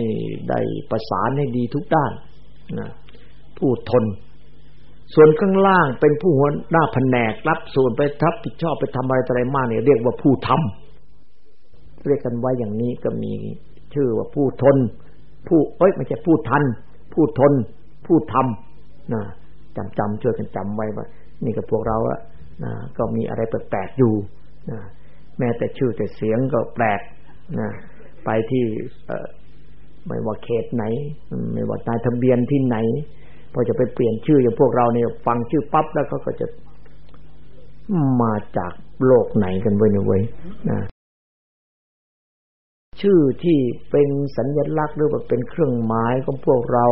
ได้ประสานให้ดีทุกด้านนะผู้ทน ส่วนข้างล่างเป็นผู้หัวหน้าแผนกรับส่วนไปทับผิดชอบไปทำอะไรอะไรมากเนี่ยเรียกว่าผู้ทำเรียกกันไว้อย่างนี้ก็มีชื่อว่าผู้ทน ผู้เอ้ยไม่ใช่ผู้ทัน ผู้ทน ผู้ทำนะจำจำช่วยกันจำไว้ว่า นี่กับพวกเราอะนะก็มีอะไรแปลกๆอยู่นะแม้แต่ชื่อแต่เสียงก็แปลกนะไปที่ไม่ว่าเขตไหน ไม่ว่านายทะเบียนที่ไหนพอจะไปเปลี่ยนชื่ออย่างพวกเราเนี่ยฟังชื่อปั๊บแล้วเขาก็จะมาจากโลกไหนกันเว้ยเว้ยนะชื่อที่เป็นสัญลักษณ์หรือว่าเป็นเครื่องหมายของพวกเรา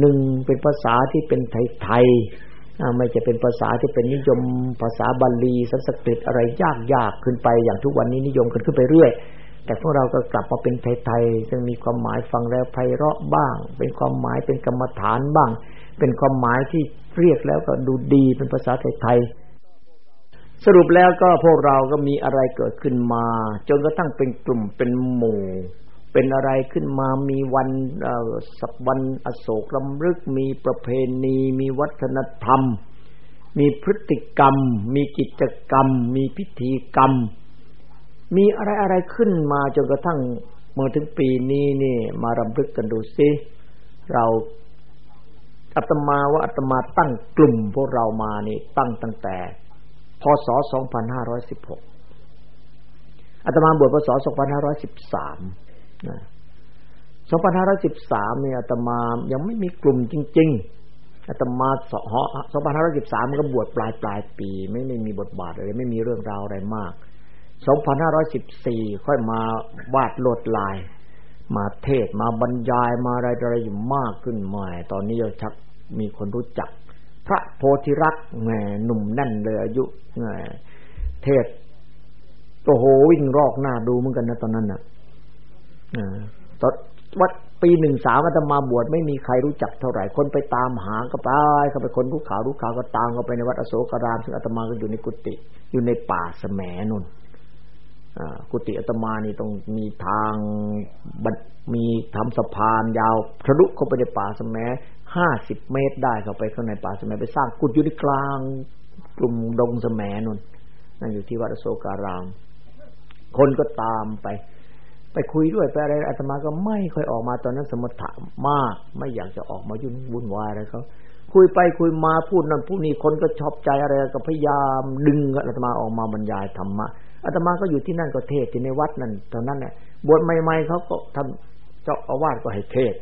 หนึ่งเป็นภาษาที่เป็นไทยๆ ไม่จะเป็นภาษาที่เป็นนิยมภาษาบาลีสันสกฤตอะไรยากๆขึ้นไปอย่างทุกวันนี้นิยมกันขึ้นไปเรื่อย แต่พวกเราก็กลับมาเป็นไทยๆซึ่งมีความหมายฟังแล้วไพเราะบ้าง เป็นความหมายเป็นกรรมฐานบ้าง เป็นความหมายที่เรียกแล้วก็ดูดีเป็นภาษาไทยๆสรุปแล้วก็พวกเราก็มีอะไรเกิดขึ้นมา จนกระทั่งเป็นกลุ่มเป็นหมู่ เป็นอะไรขึ้นมามีวันสักวันอโศกลำลึกมีประเพณี มีวัฒนธรรม มีพฤติกรรม มีกิจกรรม มีพิธีกรรม มีอะไรอะไรขึ้นมาจนกระทั่งเมื่อถึงปีนี้นี่มารำลึกกันดูซิเราอาตมาว่าอาตมาตั้งกลุ่มพวกเรามานี่ตั้งตั้งแต่พศ 2516อาตมาบวชพศ 2513 2513เนี่ยอาตมายังไม่มีกลุ่มจริง ๆอาตมาสห2513ก็บวชปลายปลายปี ไม่ไม่มีบทบาทอะไรไม่มีเรื่องราวอะไรมาก2514 ค่อยมาวาดลวดลาย มาเทศมาบรรยายมาอะไรอะไรอยู่มากขึ้นใหม่ ตอนนี้เราชักมีคนรู้จัก พระโพธิรักษ์แหมหนุ่มแน่นเลยอายุแหมเทศโอ้โหวิ่งรอกหน้าดูเหมือนกันนะตอนนั้นน่ะ ตอนวัดปีหนึ่งสามอาตมาบวชไม่มีใครรู้จักเท่าไหร่ คนไปตามหาก็ไปเขาไปคนรู้ข่าวรู้ข่าวก็ตามเขาไปในวัดอโศการามซึ่งอาตมาก็อยู่ในกุฏิอยู่ในป่าแสมนนกุฏิอาตมานี่ต้องมีทางมีทำสะพานยาวทะลุเข้าไปในป่าสมห้าสิบเมตรได้เข้าไปข้างในป่าสมไปสร้างกุฏิอยู่ในกลางกลุ่มดงสมนนนั่นอยู่ที่วัดอโสการาม คนก็ตามไป ไปคุยด้วยไปอะไรอาตมาก็ไม่ค่อยออกมาตอนนั้นสมถะมาก ไม่อยากจะออกมายุ่งวุ่นวายอะไรเขาคุยไปคุยมาพูดนั่นพูดนี่คนก็ชอบใจอะไรก็พยายามดึงอาตมาออกมาบรรยายธรรมะอาตมาก็อยู่ที่นั่นก็เทศที่ในวัดนั่นตอนนั้นเนี่ยบวชใหม่ๆเขาก็ทำเจ้าอาวาสก็ให้เทศ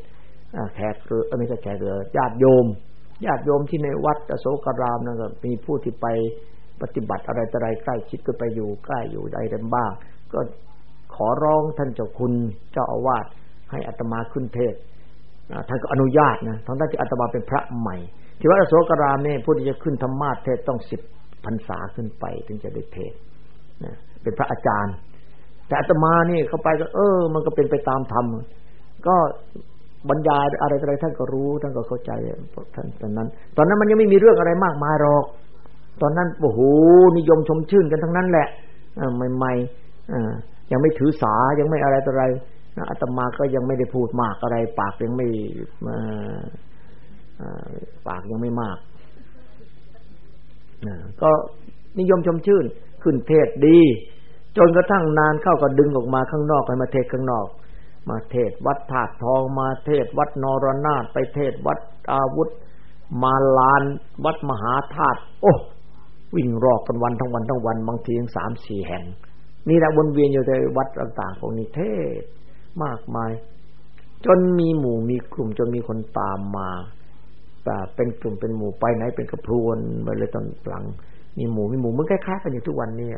แขกหรือไม่ใช่แขกหรือญาติโยมญาติโยมที่ในวัดอโศการามนั่นก็มีผู้ที่ไปปฏิบัติอะไรออะไรใกล้ชิดก็ไปอยู่ใกล้อยู่ใดกันบ้าง ก็ ขอร้องท่านเจ้าคุณเจ้าอาวาสให้อัตมาขึ้นเทศท่านก็อนุญาตนะทั้งท่านที่อัตมาเป็นพระใหม่ ที่วัดอโศกรามเนี่ยผู้ที่จะขึ้นธรรมาเทศต้องสิบพรรษาขึ้นไป ถึงจะได้เทศนะเป็นพระอาจารย์ แต่อาตมานี่เข้าไปก็เออ มันก็เป็นไปตามธรรมก็บรรยายอะไรอะไรท่านก็รู้ท่านก็เข้าใจท่านตอนนั้น ตอนนั้นมันยังไม่มีเรื่องอะไรมากมายหรอก ตอนนั้นโอ้โหนิยมชมชื่นกันทั้งนั้นแหละใหม่ๆ ยังไม่ถือสายังไม่อะไรต่ออะไรอาตมาก็ยังไม่ได้พูดมากอะไร ปากยังไม่ปากยังไม่มากก็นิยมชมชื่น ขึ้นเทศดี จนกระทั่งนานเข้าก็ดึงออกมาข้างนอกไปมาเทศข้างนอก มาเทศวัดถาดทองมาเทศวัดนรนาถไปเทศวัดอาวุธ มาลาน วัดมหาธาตุโอ้วิ่งรอกกันวันทั้งวันทั้งวัน บางทีถึงสามสี่แห่ง นี่แหละวนเวียนอยู่ในวัดต่างๆของนี้เทศ มากมาย จนมีหมู่มีกลุ่ม จนมีคนตามมาแต่เป็นกลุ่มเป็นหมู่ไปไหนเป็นกระพรวนไปเลยตอนหลัง มีหมู่มีหมู่มันคล้ายๆกันอยู่ทุกวันเนี้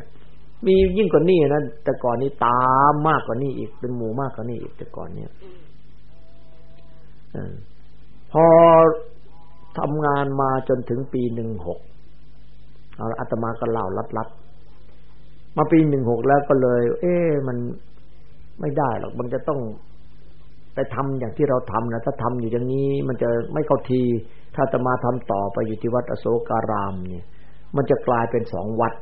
มียิ่งกว่านี้นะแต่ก่อนนี้ตามมากกว่านี้อีกเป็นหมู่มากกว่านี้อีกแต่ก่อนเนี้ยพอทำงานมาจนถึงปีหนึ่งหกเอาอาตมาก็เล่าลัดๆ มาปีหนึ่งหกแล้วก็เลย เอ๊มันไม่ได้หรอก มันจะต้องไปทำอย่างที่เราทำนะถ้าทำอยู่อย่างนี้ มันจะไม่เข้าที ถ้าจะมาทำต่อไปอยู่ที่วัดอโศการาม เนี่ย มันจะกลายเป็นสองวัด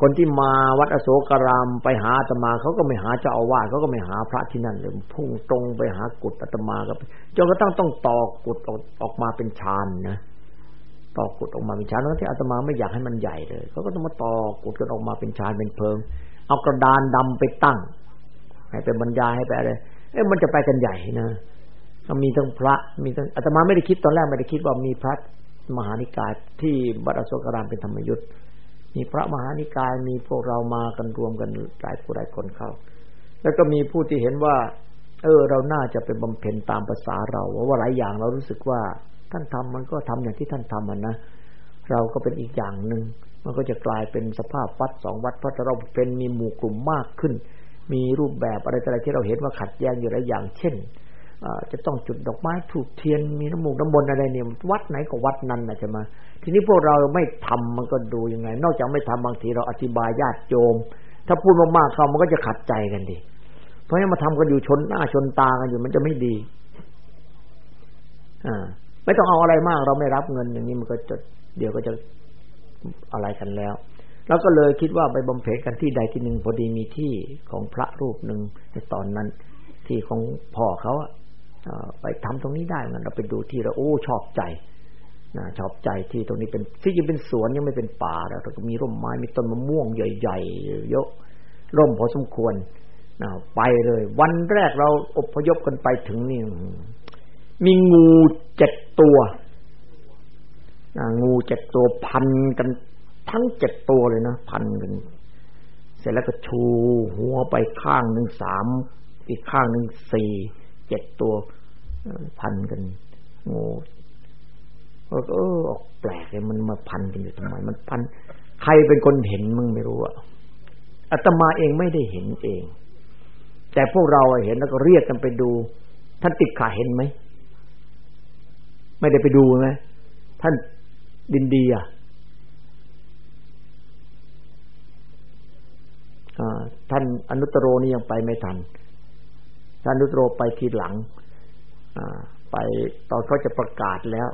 คนที่มาวัดอโศการาม ไปหาอาตมาเขาก็ไม่หาเจ้าอาวาสเขาก็ไม่หาพระที่นั่นเลยพุ่งตรงไปหากุฏอาตมาก็จนกระทั่งต้องต่อกุฏออกมาเป็นฌานนะ ต่อกุดออกมาเป็นชานแล้วที่อาตมาไม่อยากให้มันใหญ่เลยเขาก็ต้องมาต่อกุดกันออกมาเป็นชานเป็นเพิง เอากระดานดำไปตั้ง ให้เป็นบรรยายให้ไปอะไรเอ๊ะมันจะไปกันใหญ่นะมีทั้งพระมีทั้งอาตมาไม่ได้คิดตอนแรกไม่ได้คิดว่ามีพระมหานิกายที่บัดอโศกรามเป็นธรรมยุทธ์มีพระมหานิกายมีพวกเรามากันรวมกันหลายผู้หลายคนเข้า แล้วก็มีผู้ที่เห็นว่า เออ เราน่าจะไปบำเพ็ญตามภาษาเราว่าหลายอย่างเรารู้สึกว่า ท่านทำมันก็ทำอย่างที่ท่านทำมันนะเราก็เป็นอีกอย่างหนึ่งมันก็จะกลายเป็นสภาพวัดสองวัดเพราะเราเป็นมีหมู่กลุ่มมากขึ้น มีรูปแบบอะไรอะไรที่เราเห็นว่าขัดแย้งอยู่หลายอย่าง เช่นจะต้องจุดดอกไม้ถูกเทียนมีน้ำมูกน้ำมนอะไรเนี่ยวัดไหนก็วัดนั้นนะใช่ไหมทีนี้พวกเราไม่ทำมันก็ดูยังไง นอกจากไม่ทำบางทีเราอธิบายญาติโยมถ้าพูดมากๆเขามันก็จะขัดใจกันดิเพราะฉะนั้นมาทำกันอยู่ชนหน้าชนตากันอยู่มันจะไม่ดี อ่า ไม่ต้องเอาอะไรมาก เราไม่รับเงินอย่างนี้มันก็จะเดี๋ยวก็จะอะไรกันแล้วแล้วก็เลยคิดว่าไปบำเพ็ญกันที่ใดที่หนึ่งพอดีมีที่ของพระรูปหนึ่งในตอนนั้น ที่ของพ่อเขาอไปทำตรงนี้ได้งั้นเราไปดูที่เราโอ้ชอบใจนะชอบใจที่ตรงนี้เป็นที่ยังเป็นสวนยังไม่เป็นป่าแล้วก็มีร่มไม้มีต้นมะม่วงใหญ่ๆเยอะร่มพอสมควรนะไปเลย วันแรกเราอบพยพกันไปถึงนี่ มีงูเจ็ดตัวงูเจ็ดตัวพันกันทั้งเจ็ดตัวเลยนะพันกันเสร็จแล้วก็ชูหัวไปข้างหนึ่งสามอีกข้างหนึ่งสี่เจ็ดตัวพันกันงูเออออกแปลกเลยมันมาพันกันอยู่ทำไมมันพัน ใครเป็นคนเห็นมึงไม่รู้อะอาตมาเองไม่ได้เห็นเอง แต่พวกเราเห็นแล้วก็เรียกกันไปดู ท่านติดขาเห็นไหม ไม่ได้ไปดูไหมท่านดินดีอะท่านอนุตโรนี่ยังไปไม่ทัน ท่านอนุตโรไปทีหลังไปตอนเขาจะประกาศแล้ว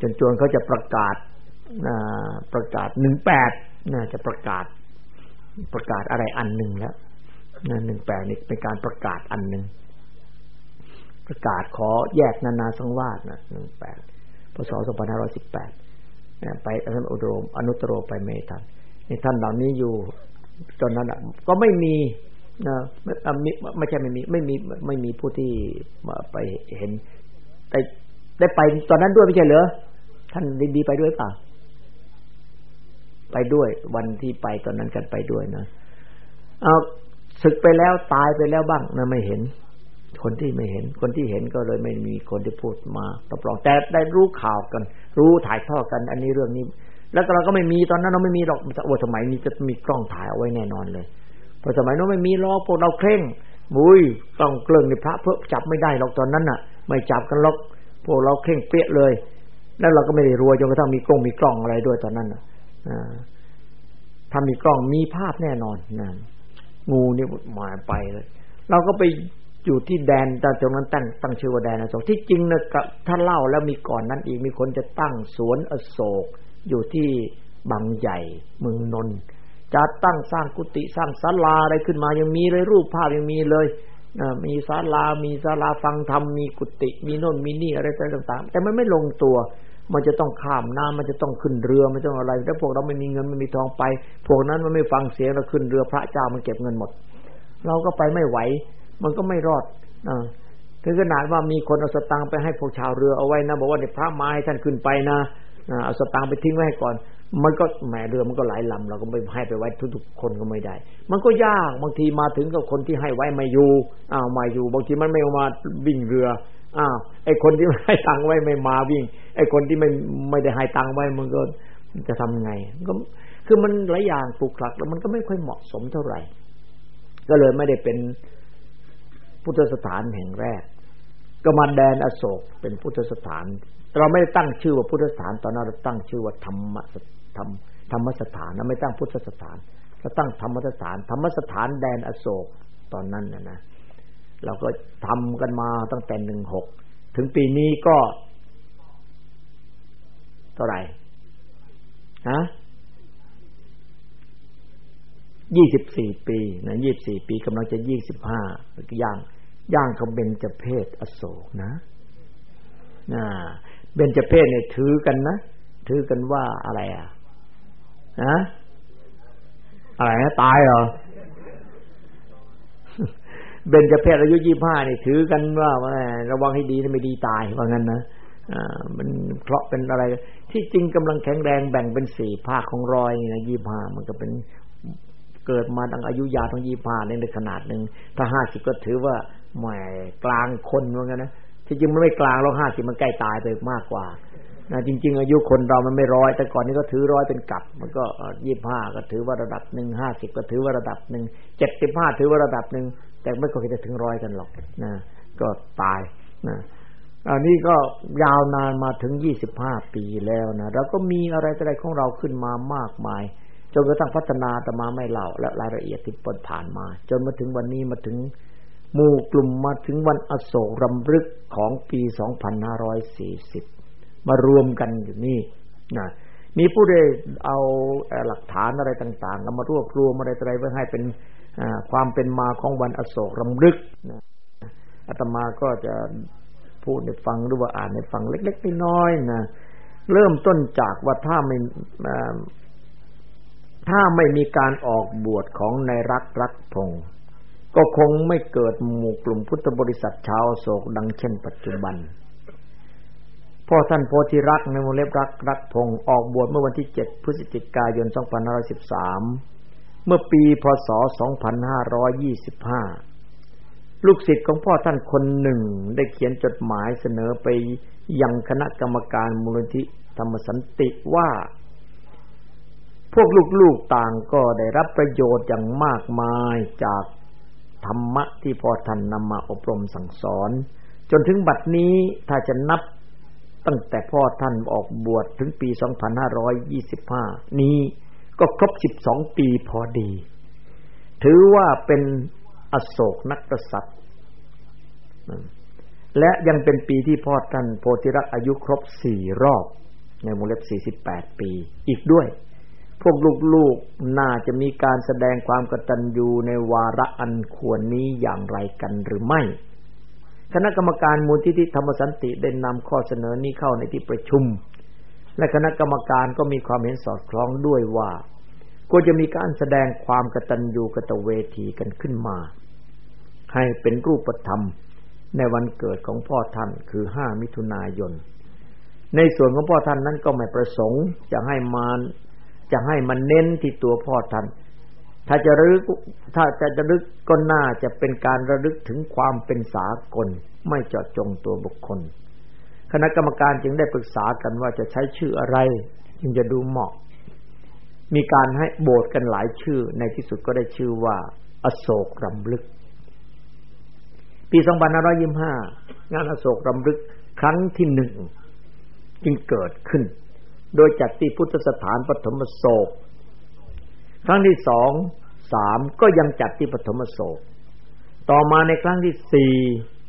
จนจวนเขาจะประกาศประกาศหนึ่งแปดน่าจะประกาศ ประกาศอะไรอันหนึ่งแล้วหนึ่งแปดนี่เป็นการประกาศอันหนึ่ง ประกาศขอแยกนานาสังวาสนะหนึ่งแปดพศสองพันห้าร้อยสิบแปดไปอนุตโรอนุตโรไปเมทันนี่ท่านเหล่านี้อยู่ตอนนั้นก็ไม่มีนะไม่ไม่ใช่ไม่มีไม่มีไม่มีผู้ที่มาไปเห็นแต่ได้ไปตอนนั้นด้วยไม่ใช่เหรอท่านดีไปด้วยป่ะไปด้วยวันที่ไปตอนนั้นกันไปด้วยนะเอาศึกไปแล้วตายไปแล้วบ้างนะไม่เห็น คนที่ไม่เห็น คนที่เห็นก็เลยไม่มีคนที่พูดมาตบรองแต่ได้รู้ข่าวกัน รู้ถ่ายทอดกัน อันนี้เรื่องนี้ แล้วเราก็ไม่มีตอนนั้นเราไม่มีหรอกโอ้สมัยนี้จะมีกล้องถ่ายเอาไว้แน่นอนเลยพอสมัยนั้นไม่มีล้อพวกเราเคร่งมุ้ยต้องเกลื่อนในพระเพื่อจับไม่ได้หรอกตอนนั้นน่ะ ไม่จับกันหรอกพวกเราเคร่งเปี้ยเลย แล้วเราก็ไม่ได้รวยจนกระทั่งมีกล้องมีกล้องอะไรด้วยตอนนั้นน่ะถ้ามีกล้องมีภาพแน่นอนนะงูนี่มาไปเลย เราก็ไป อยู่ที่แดนตตรงนั้นตั้งตั้งชื่อว่าแดนอโศกที่จริงนะถ้าเล่าแล้วมีก่อนนั้นอีกมีคนจะตั้งสวนอโศก อยู่ที่บางใหญ่เมืองนนท์จะตั้งสร้างกุฏิสร้างศาลาอะไรขึ้นมายังมีเลยรูปภาพยังมีเลยมีศาลา มีศาลาฟังธรรมมีกุฏิมีโน่นมีนี่อะไรต่างๆ แต่มันไม่ลงตัว มันจะต้องข้ามน้ำมันจะต้องขึ้นเรือมันต้องอะไรถ้าพวกเราไม่มีเงินไม่มีทองไป พวกนั้นมันไม่ฟังเสียงเราขึ้นเรือพระเจ้ามันเก็บเงินหมด เราก็ไปไม่ไหว มันก็ไม่รอดอถึงขนาดว่ามีคนเอาสตางค์ไปให้พวกชาวเรือเอาไว้นะบอกว่าเดี๋ยพระไม้ท่านขึ้นไปนะเอาสตางค์ไปทิ้งไว้ให้ก่อน มันก็แหมเรือมันก็หลายลำเราก็ไม่ให้ไปไว้ทุกๆคนก็ไม่ได้ มันก็ยากบางทีมาถึงกับคนที่ให้ไว้ไม่อยู่อ้าวมาอยู่ บางทีมันไม่มาวิ่งเรืออ้าวไอ้คนที่ให้ตังไว้ไม่มาวิ่ง ไอ้คนที่ไม่ไม่ได้ให้ตังไว้มันก็จะทำไงก็คือมันหลายอย่างปลุกคลักแล้วมันก็ไม่ค่อยเหมาะสมเท่าไหร่ ก็เลยไม่ได้เป็น พุทธสถานแห่งแรก ก็มาแดนอโศกเป็นพุทธสถาน เราไม่ได้ตั้งชื่อว่าพุทธสถานตอนนั้นเราตั้งชื่อว่าธรรมธรรมธรรมสถานนะไม่ตั้งพุทธสถานเราตั้งธรรมสถาน ธรรมสถานแดนอโศกตอนนั้นนะนะเราก็ทำกันมาตั้งแต่หนึ่งหกถึงปีนี้ก็เท่าไหร่ฮะยี่สิบสี่ปีนะยี่บสี่ปีกำลังจะยี่สิบห้าย่าง ย่างเขาเบญจเพศอโศกนะนะเบญจเพศเนี่ยถือกันนะ ถือกันว่าอะไรอะฮะอะไรนะตายเหรอเบญจเพศอายุยี่ห้านี่ถือกันว่าระวังให้ดีถ้าไม่ดีตายว่างั้นนะอ่ามันเพราะเป็นอะไร ที่จริงกำลังแข็งแรงแบ่งเป็นสี่ภาคของรอยนี่นะยี่ห้ามันก็เป็นเกิดมาตั้งอายุยาทั้งยี่ห้าในขนาดหนึ่งถ้าห้าสิบก็ถือว่า แหมกลางคนว่างั้นนะที่จริงมันไม่กลางหรอกห้าสิบมันใกล้ตายไปมากกว่านะจริง ๆ อายุคนเรามันไม่ร้อยแต่ก่อนนี้ก็ถือร้อยเป็นกับ มันก็ยี่ห้าก็ถือว่าระดับหนึ่งห้าสิบก็ถือว่าระดับหนึ่งเจ็ดสิบห้าถือว่าระดับหนึ่งแต่ไม่เคยจะถึงร้อยกันหรอกนะก็ตายนะอันนี้ก็ยาวนานมาถึงยี่สิบห้าปีแล้วนะเราก็มีอะไรอะไรของเราขึ้นมามากมายจนกระทั่งพัฒนาแต่มาไม่เล่าและรายละเอียดที่ปนผ่านมา จนมาถึงวันนี้มาถึง หมู่กลุ่มมาถึงวันอโศกรำลึกของปีสองพันห้าร้อยสี่สิบมารวมกันอยู่นี่นะมีผู้ได้เอาหลักฐานอะไรต่างๆมารวบรวมอะไรอะไรไว้ให้เป็นความเป็นมาของวันอโศกรำลึกนะอาตมาก็จะพูดในฟังหรือว่าอ่านในฟังเล็กๆน้อยๆนะเริ่มต้นจากว่าถ้าไม่ถ้าไม่มีการออกบวชของในรักรักพงษ์ ก็คงไม่เกิดหมู่กลุ่มพุทธบริษัทชาวโศกดังเช่นปัจจุบันพ่อท่านโพธิรักในวงเล็บรักรักพงออกบวชเมื่อวันที่7พฤศจิกายน 2513 เมื่อปีพศ 2525 ลูกศิษย์ของพ่อท่านคนหนึ่งได้เขียนจดหมายเสนอไปยังคณะกรรมการมูลนิธิธรรมสันติว่า พวกลูกๆต่างก็ได้รับประโยชน์อย่างมากมายจาก ธรรมะที่พ่อท่านนำมาอบรมสั่งสอน จนถึงบัดนี้ถ้าจะนับตั้งแต่พ่อท่านออกบวชถึงปี 2525 นี้ก็ครบ 12 ปีพอดี ถือว่าเป็นอโศกนักกษัตริย์ และยังเป็นปีที่พ่อท่านโพธิรักอายุครบสี่รอบ ในมูเล็บ 48 ปีอีกด้วย พวกลูกๆน่าจะมีการแสดงความกตัญญูในวาระอันควรนี้อย่างไรกันหรือไม่ คณะกรรมการมูลที่ธรรมสันติได้นำข้อเสนอนี้เข้าในที่ประชุม และคณะกรรมการก็มีความเห็นสอดคล้องด้วยว่าควรจะมีการแสดงความกตัญญูกตเวทีกันขึ้นมา ให้เป็นรูปธรรมในวันเกิดของพ่อท่านคือห้ามิถุนายน ในส่วนของพ่อท่านนั้นก็ไม่ประสงค์จะให้มา จะให้มันเน้นที่ตัวพ่อท่าน ถ้าจะรึกถ้าจะระลึกก็น่าจะเป็นการระลึกถึงความเป็นสากล ไม่เจาะจงตัวบุคคล คณะกรรมการจึงได้ปรึกษากันว่าจะใช้ชื่ออะไรจึงจะดูเหมาะ มีการให้โบสกันหลายชื่อ ในที่สุดก็ได้ชื่อว่า อโศกรำลึก ปี2525งานอโศกรำลึกครั้งที่หนึ่งจึงเกิดขึ้น โดยจัดที่พุทธสถานปฐมโศก ครั้งที่สองสามก็ยังจัดที่ปฐมโศก ต่อมาในครั้งที่สี่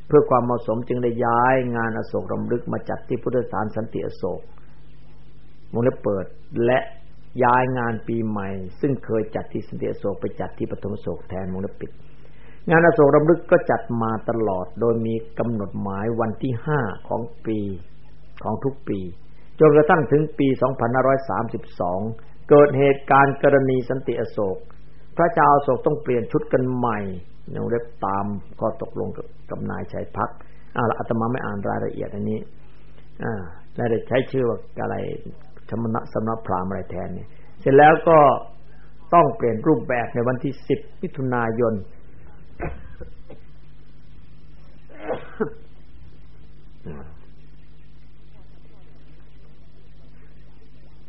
เพื่อความเหมาะสมจึงได้ย้ายงานอโศกรำลึกมาจัดที่พุทธสถานสันติอโศกมงเล็บเปิดและย้ายงานปีใหม่ ซึ่งเคยจัดที่สันติอโศกไปจัดที่ปฐมโศกแทนมงเล็บปิด งานอโศกรำลึกก็จัดมาตลอด โดยมีกำหนดหมายวันที่ห้าของปีของทุกปี จนกระทั่งถึงปี 2532 เกิดเหตุการณ์กรณีสันติอโศก พระเจ้าอโศกต้องเปลี่ยนชุดกันใหม่เนเรียบตามก็ตกลงกับนายชัยพักอ่าอาตมาไม่อ่านรายละเอียดอันนี้อ่าและได้ใช้ชื่อว่าอะไรชมณะสำนักพราหมณ์อะไรแทนเนี่ยเสร็จแล้วก็ต้องเปลี่ยนรูปแบบในวันที่สิบมิถุนายน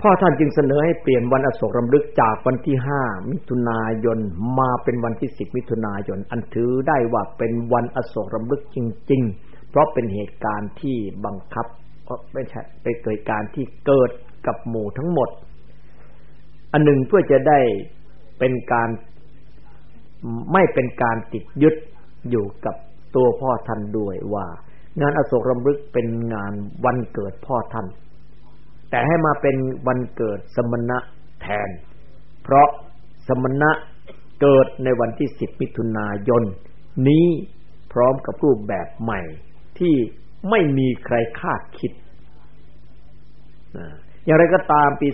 พ่อท่านจึงเสนอให้เปลี่ยนวันอโศกรำลึกจากวันที่ห้ามิถุนายนมาเป็นวันที่สิบมิถุนายน อันถือได้ว่าเป็นวันอโศกรำลึกจริง ๆ เพราะเป็นเหตุการณ์ที่บังคับไม่ใช่เป็นเกิดการที่เกิดกับหมู่ทั้งหมด อันหนึ่งเพื่อจะได้เป็นการไม่เป็นการติดยึดอยู่กับตัวพ่อท่านด้วยว่า งานอโศกรำลึกเป็นงานวันเกิดพ่อท่าน แต่ให้มาเป็นวันเกิดสมณะแทน เพราะสมณะเกิดในวันที่สิบมิถุนายน นี้พร้อมกับรูปแบบใหม่ที่ไม่มีใครคาดคิด อย่างไรก็ตามปี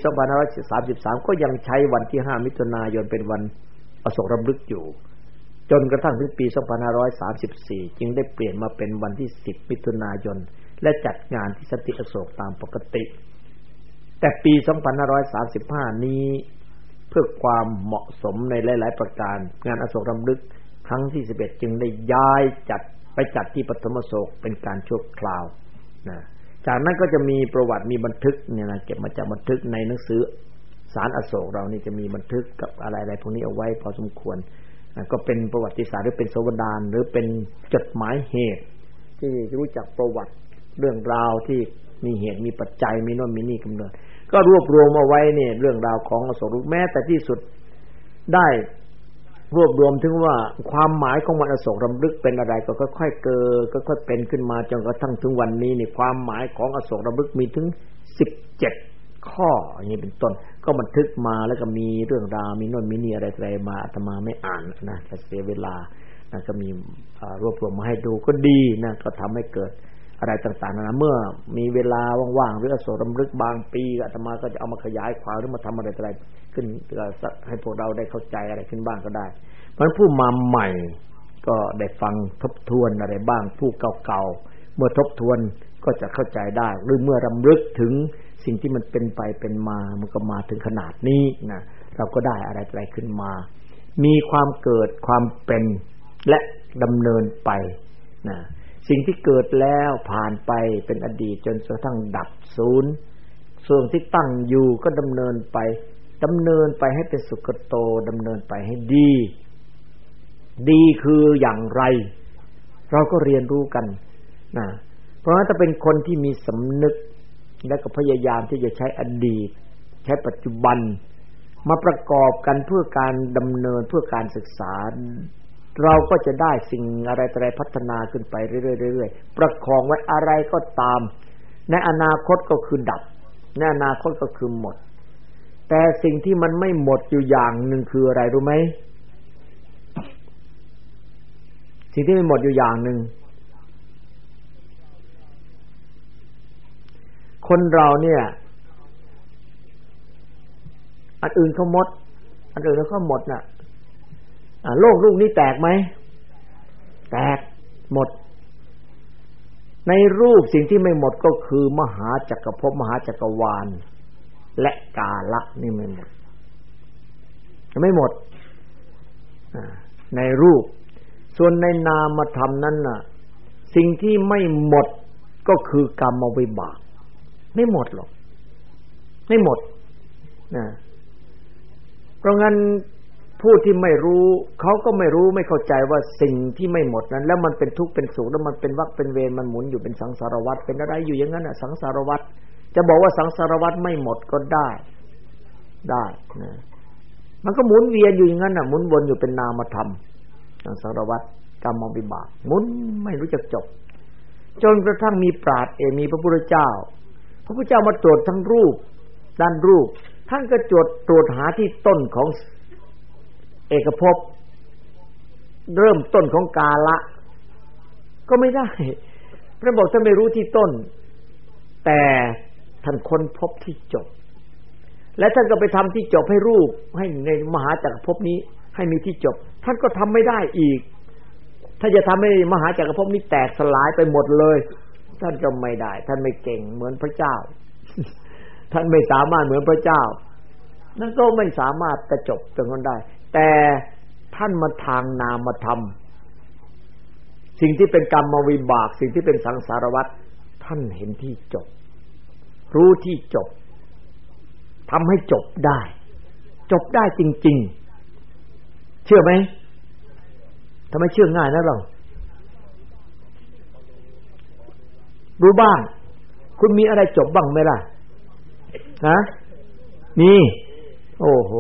2533 ก็ยังใช้วันที่ 5 มิถุนายนเป็นวันอโศกรำลึกอยู่ จนกระทั่งถึงปี 2534 จึงได้เปลี่ยนมาเป็นวันที่ 10 มิถุนายน และจัดงานที่สติอโศกตามปกติ แต่ปี 2535 นี้ เพื่อความเหมาะสมในหลาย ๆ ประการ งานอโศกรำลึกครั้งที่ 11 จึงได้ย้ายจัดไปจัดที่ปฐมโศกเป็นการชั่วคราวนะจากนั้นก็จะมีประวัติมีบันทึกเนี่ยนะเก็บมาจากบันทึกในหนังสือสารอโศกเรานี่จะมีบันทึกกับอะไรๆพวกนี้เอาไว้พอสมควรนะก็เป็นประวัติศาสตร์หรือเป็นสวดานหรือเป็นจดหมายเหตุ ที่รู้จักประวัติเรื่องราวที่มีเหตุมีปัจจัยมีโน่นมีนี่กำเนิด ก็รวบรวมมาไว้เนี่ยเรื่องราวของอโศกแม้แต่ที่สุดได้รวบรวมถึงว่าความหมายของวันอโศกรำลึกเป็นอะไร ก็ค่อยๆเกิดก็ค่อยเป็นขึ้นมาจนกระทั่งถึงวันนี้นี่ความหมายของอโศกรำลึกมีถึงสิบเจ็ดข้ออย่างนี้เป็นต้น ก็บันทึกมาแล้วก็มีเรื่องราวมีโน่นมีนี่อะไรอะไรมาอาตมาไม่อ่านนะจะเสียเวลานะก็มีรวบรวมมาให้ดูก็ดีนะก็ทำให้เกิด อะไรต่างๆนะเมื่อมีเวลาว่างๆหรืออโศกรำลึกบางปีอาตมาก็จะเอามาขยายความหรือมาทำอะไรอะไรขึ้นให้พวกเราได้เข้าใจอะไรขึ้นบ้างก็ได้ เพราะผู้มาใหม่ก็ได้ฟังทบทวนอะไรบ้างผู้เก่าๆเมื่อทบทวนก็จะเข้าใจได้ หรือเมื่อรำลึกถึงสิ่งที่มันเป็นไปเป็นมามันก็มาถึงขนาดนี้นะเราก็ได้อะไรอะไรขึ้นมา มีความเกิดความเป็นและดำเนินไปนะ สิ่งที่เกิดแล้วผ่านไปเป็นอดีตจนกระทั่งดับศูนย์ส่วนที่ตั้งอยู่ก็ดำเนินไปดำเนินไปให้เป็นสุขโตดำเนินไปให้ดี ดีคืออย่างไร เราก็เรียนรู้กันนะเพราะฉะนั้นถ้าเป็นคนที่มีสำนึกและก็พยายามที่จะใช้อดีต ใช้ปัจจุบัน มาประกอบกันเพื่อการดำเนินเพื่อการศึกษา เราก็จะได้สิ่งอะไรอะไรพัฒนาขึ้นไปเรื่อยๆประคองไว้อะไรก็ตาม ในอนาคตก็คือดับ ในอนาคตก็คือหมด แต่สิ่งที่มันไม่หมดอยู่อย่างหนึ่งคืออะไรรู้ไหมสิ่งที่ไม่หมดอยู่อย่างหนึ่งคนเราเนี่ย อันอื่นเขาหมด อันอื่นเขาหมดน่ะ โลกลูกนี้แตกไหม แตกหมด ในรูปสิ่งที่ไม่หมดก็คือมหาจักรภพมหาจักรวาล และกาละนี่ไม่หมดไม่หมดในรูป ส่วนในนามธรรมนั้นน่ะ สิ่งที่ไม่หมดก็คือกรรมวิบาก ไม่หมดหรอก ไม่หมดนะเพราะงั้น ผู้ที่ไม่รู้เขาก็ไม่รู้ไม่เข้าใจว่าสิ่งที่ไม่หมดนั้น แล้วมันเป็นทุกข์เป็นสุขแล้วมันเป็นวักเป็นเวรมันหมุนอยู่เป็นสังสารวัฏเป็นอะไรอยู่อย่างนั้นอะสังสารวัฏจะบอกว่าสังสารวัฏไม่หมดก็ได้ได้นะมันก็หมุนเวียนอยู่อย่างนั้นน่ะหมุนวนอยู่เป็นนามธรรมสังสารวัฏกรรมวิบากหมุนไม่รู้จักจบ จนกระทั่งมีปราดเอมีพระพุทธเจ้า พระพุทธเจ้ามาตรวจทั้งรูปด้านรูป ท่านก็จดตรวจหาที่ต้นของ อกภพเริ่มต้นของกาละ ก็ไม่ได้ พระบอกท่านไม่รู้ที่ต้น แต่ท่านค้นพบที่จบ และท่านก็ไปทำที่จบให้รูป ให้ในมหาจักรภพนี้ ให้มีที่จบ ท่านก็ทำไม่ได้อีก ถ้าจะทำให้มหาจักรภพนี้แตกสลายไปหมดเลย ท่านก็ไม่ได้ ท่านไม่เก่งเหมือนพระเจ้า ท่านไม่สามารถเหมือนพระเจ้านั่นก็ไม่สามารถจะจบตรงนั้นได้ แต่ท่านมาทางนามธรรม สิ่งที่เป็นกรรมวิบาก สิ่งที่เป็นสังสารวัฏท่านเห็นที่จบ รู้ที่จบทำให้จบได้ จบได้จริง ๆ เชื่อไหมทำไมเชื่อง่ายนะเรารู้บ้าง คุณมีอะไรจบบ้างไหมล่ะฮะมีโอ้โห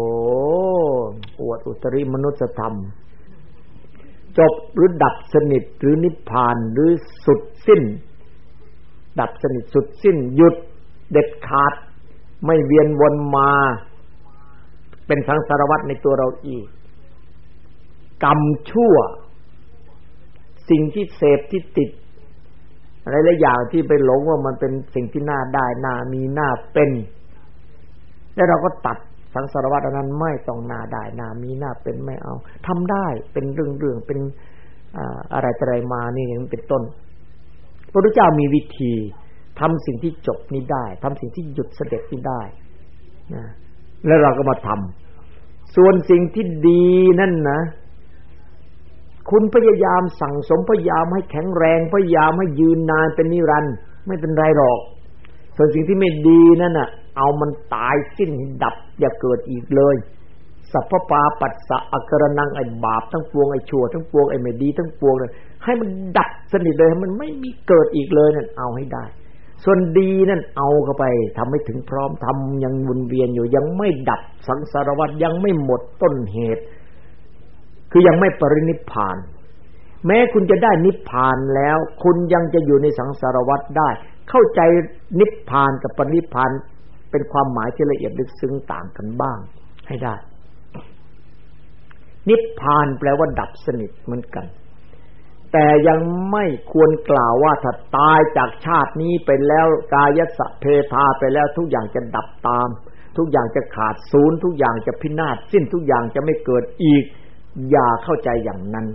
อวดอุตริมนุษยธรรม จบหรือดับสนิทหรือนิพพานหรือสุดสิ้น ดับสนิทสุดสิ้น หยุดเด็ดขาด ไม่เวียนวนมา เป็นสังสารวัตในตัวเราอีก กรรมชั่ว สิ่งที่เสพที่ติดอะไรหลายอย่างที่ไปหลงว่ามันเป็นสิ่งที่น่าได้น่ามีน่าเป็น แล้วเราก็ตัด สังสารวัตรนั้นไม่ต้องนาได้นามีหน้าเป็นไม่เอาทำได้เป็นเรื่องๆเป็นอะไรอะไรมานี่อย่างเป็นต้น พระพุทธเจ้ามีวิธีทำสิ่งที่จบนี้ได้ทำสิ่งที่หยุดเสด็จนี้ได้นะแล้วเราก็มาทำส่วนสิ่งที่ดีนั่นนะคุณพยายามสั่งสมพยายามให้แข็งแรง พยายามให้ยืนนานเป็นนิรันดร์ไม่เป็นไรหรอก ส่วนสิ่งที่ไม่ดีนั่นน่ะ เอามันตายสิ้นดับ อย่าเกิดอีกเลยสัพพปาปัสสะอกรนังไอ้บาปทั้งปวงไอ้ชั่วทั้งปวงไอ้ไม่ดีทั้งปวงเลยให้มันดับสนิทเลยมันไม่มีเกิดอีกเลยนั่นเอาให้ได้ ส่วนดีนั่นเอาเข้าไปทำให้ถึงพร้อมทำยังวนเวียนอยู่ยังไม่ดับสังสารวัฏยังไม่หมดต้นเหตุ คือยังไม่ปรินิพาน แม้คุณจะได้นิพพานแล้ว คุณยังจะอยู่ในสังสารวัฏได้ เข้าใจนิพพานกับปรินิพาน เป็นความหมายที่ละเอียดลึกซึ้งต่างกันบ้างให้ได้ นิพพานแปลว่าดับสนิทเหมือนกัน แต่ยังไม่ควรกล่าวว่าถ้าตายจากชาตินี้ไปแล้วกายสะเพทาไปแล้วทุกอย่างจะดับตาม ทุกอย่างจะขาดศูนย์ทุกอย่างจะพินาศสิ้นทุกอย่างจะไม่เกิดอีก อย่าเข้าใจอย่างนั้น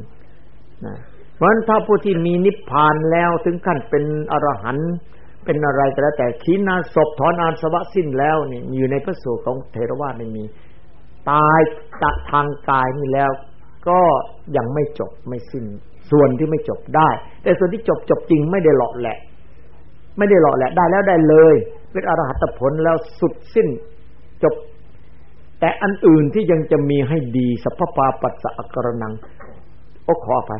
นะเพราะฉะนั้นถ้าผู้ที่มีนิพพานแล้วถึงขั้นเป็นอรหันต์ เป็นอะไรก็แล้วแต่ขีนาศพถอนอาสวะสิ้นแล้วนี่อยู่ในพระสูตรของเทรวาสไม่มี ตายจากทางกายนี่แล้ว ก็ยังไม่จบไม่สิ้น ส่วนที่ไม่จบได้ แต่ส่วนที่จบจบจริงไม่ได้หลอกแหละ ไม่ได้หลอกแหละได้แล้วได้เลยเป็นอรหัตผลแล้วสุดสิ้นจบ แต่อันอื่นที่ยังจะมีให้ดีสัพพปาปัสสะกรนังโอขอไป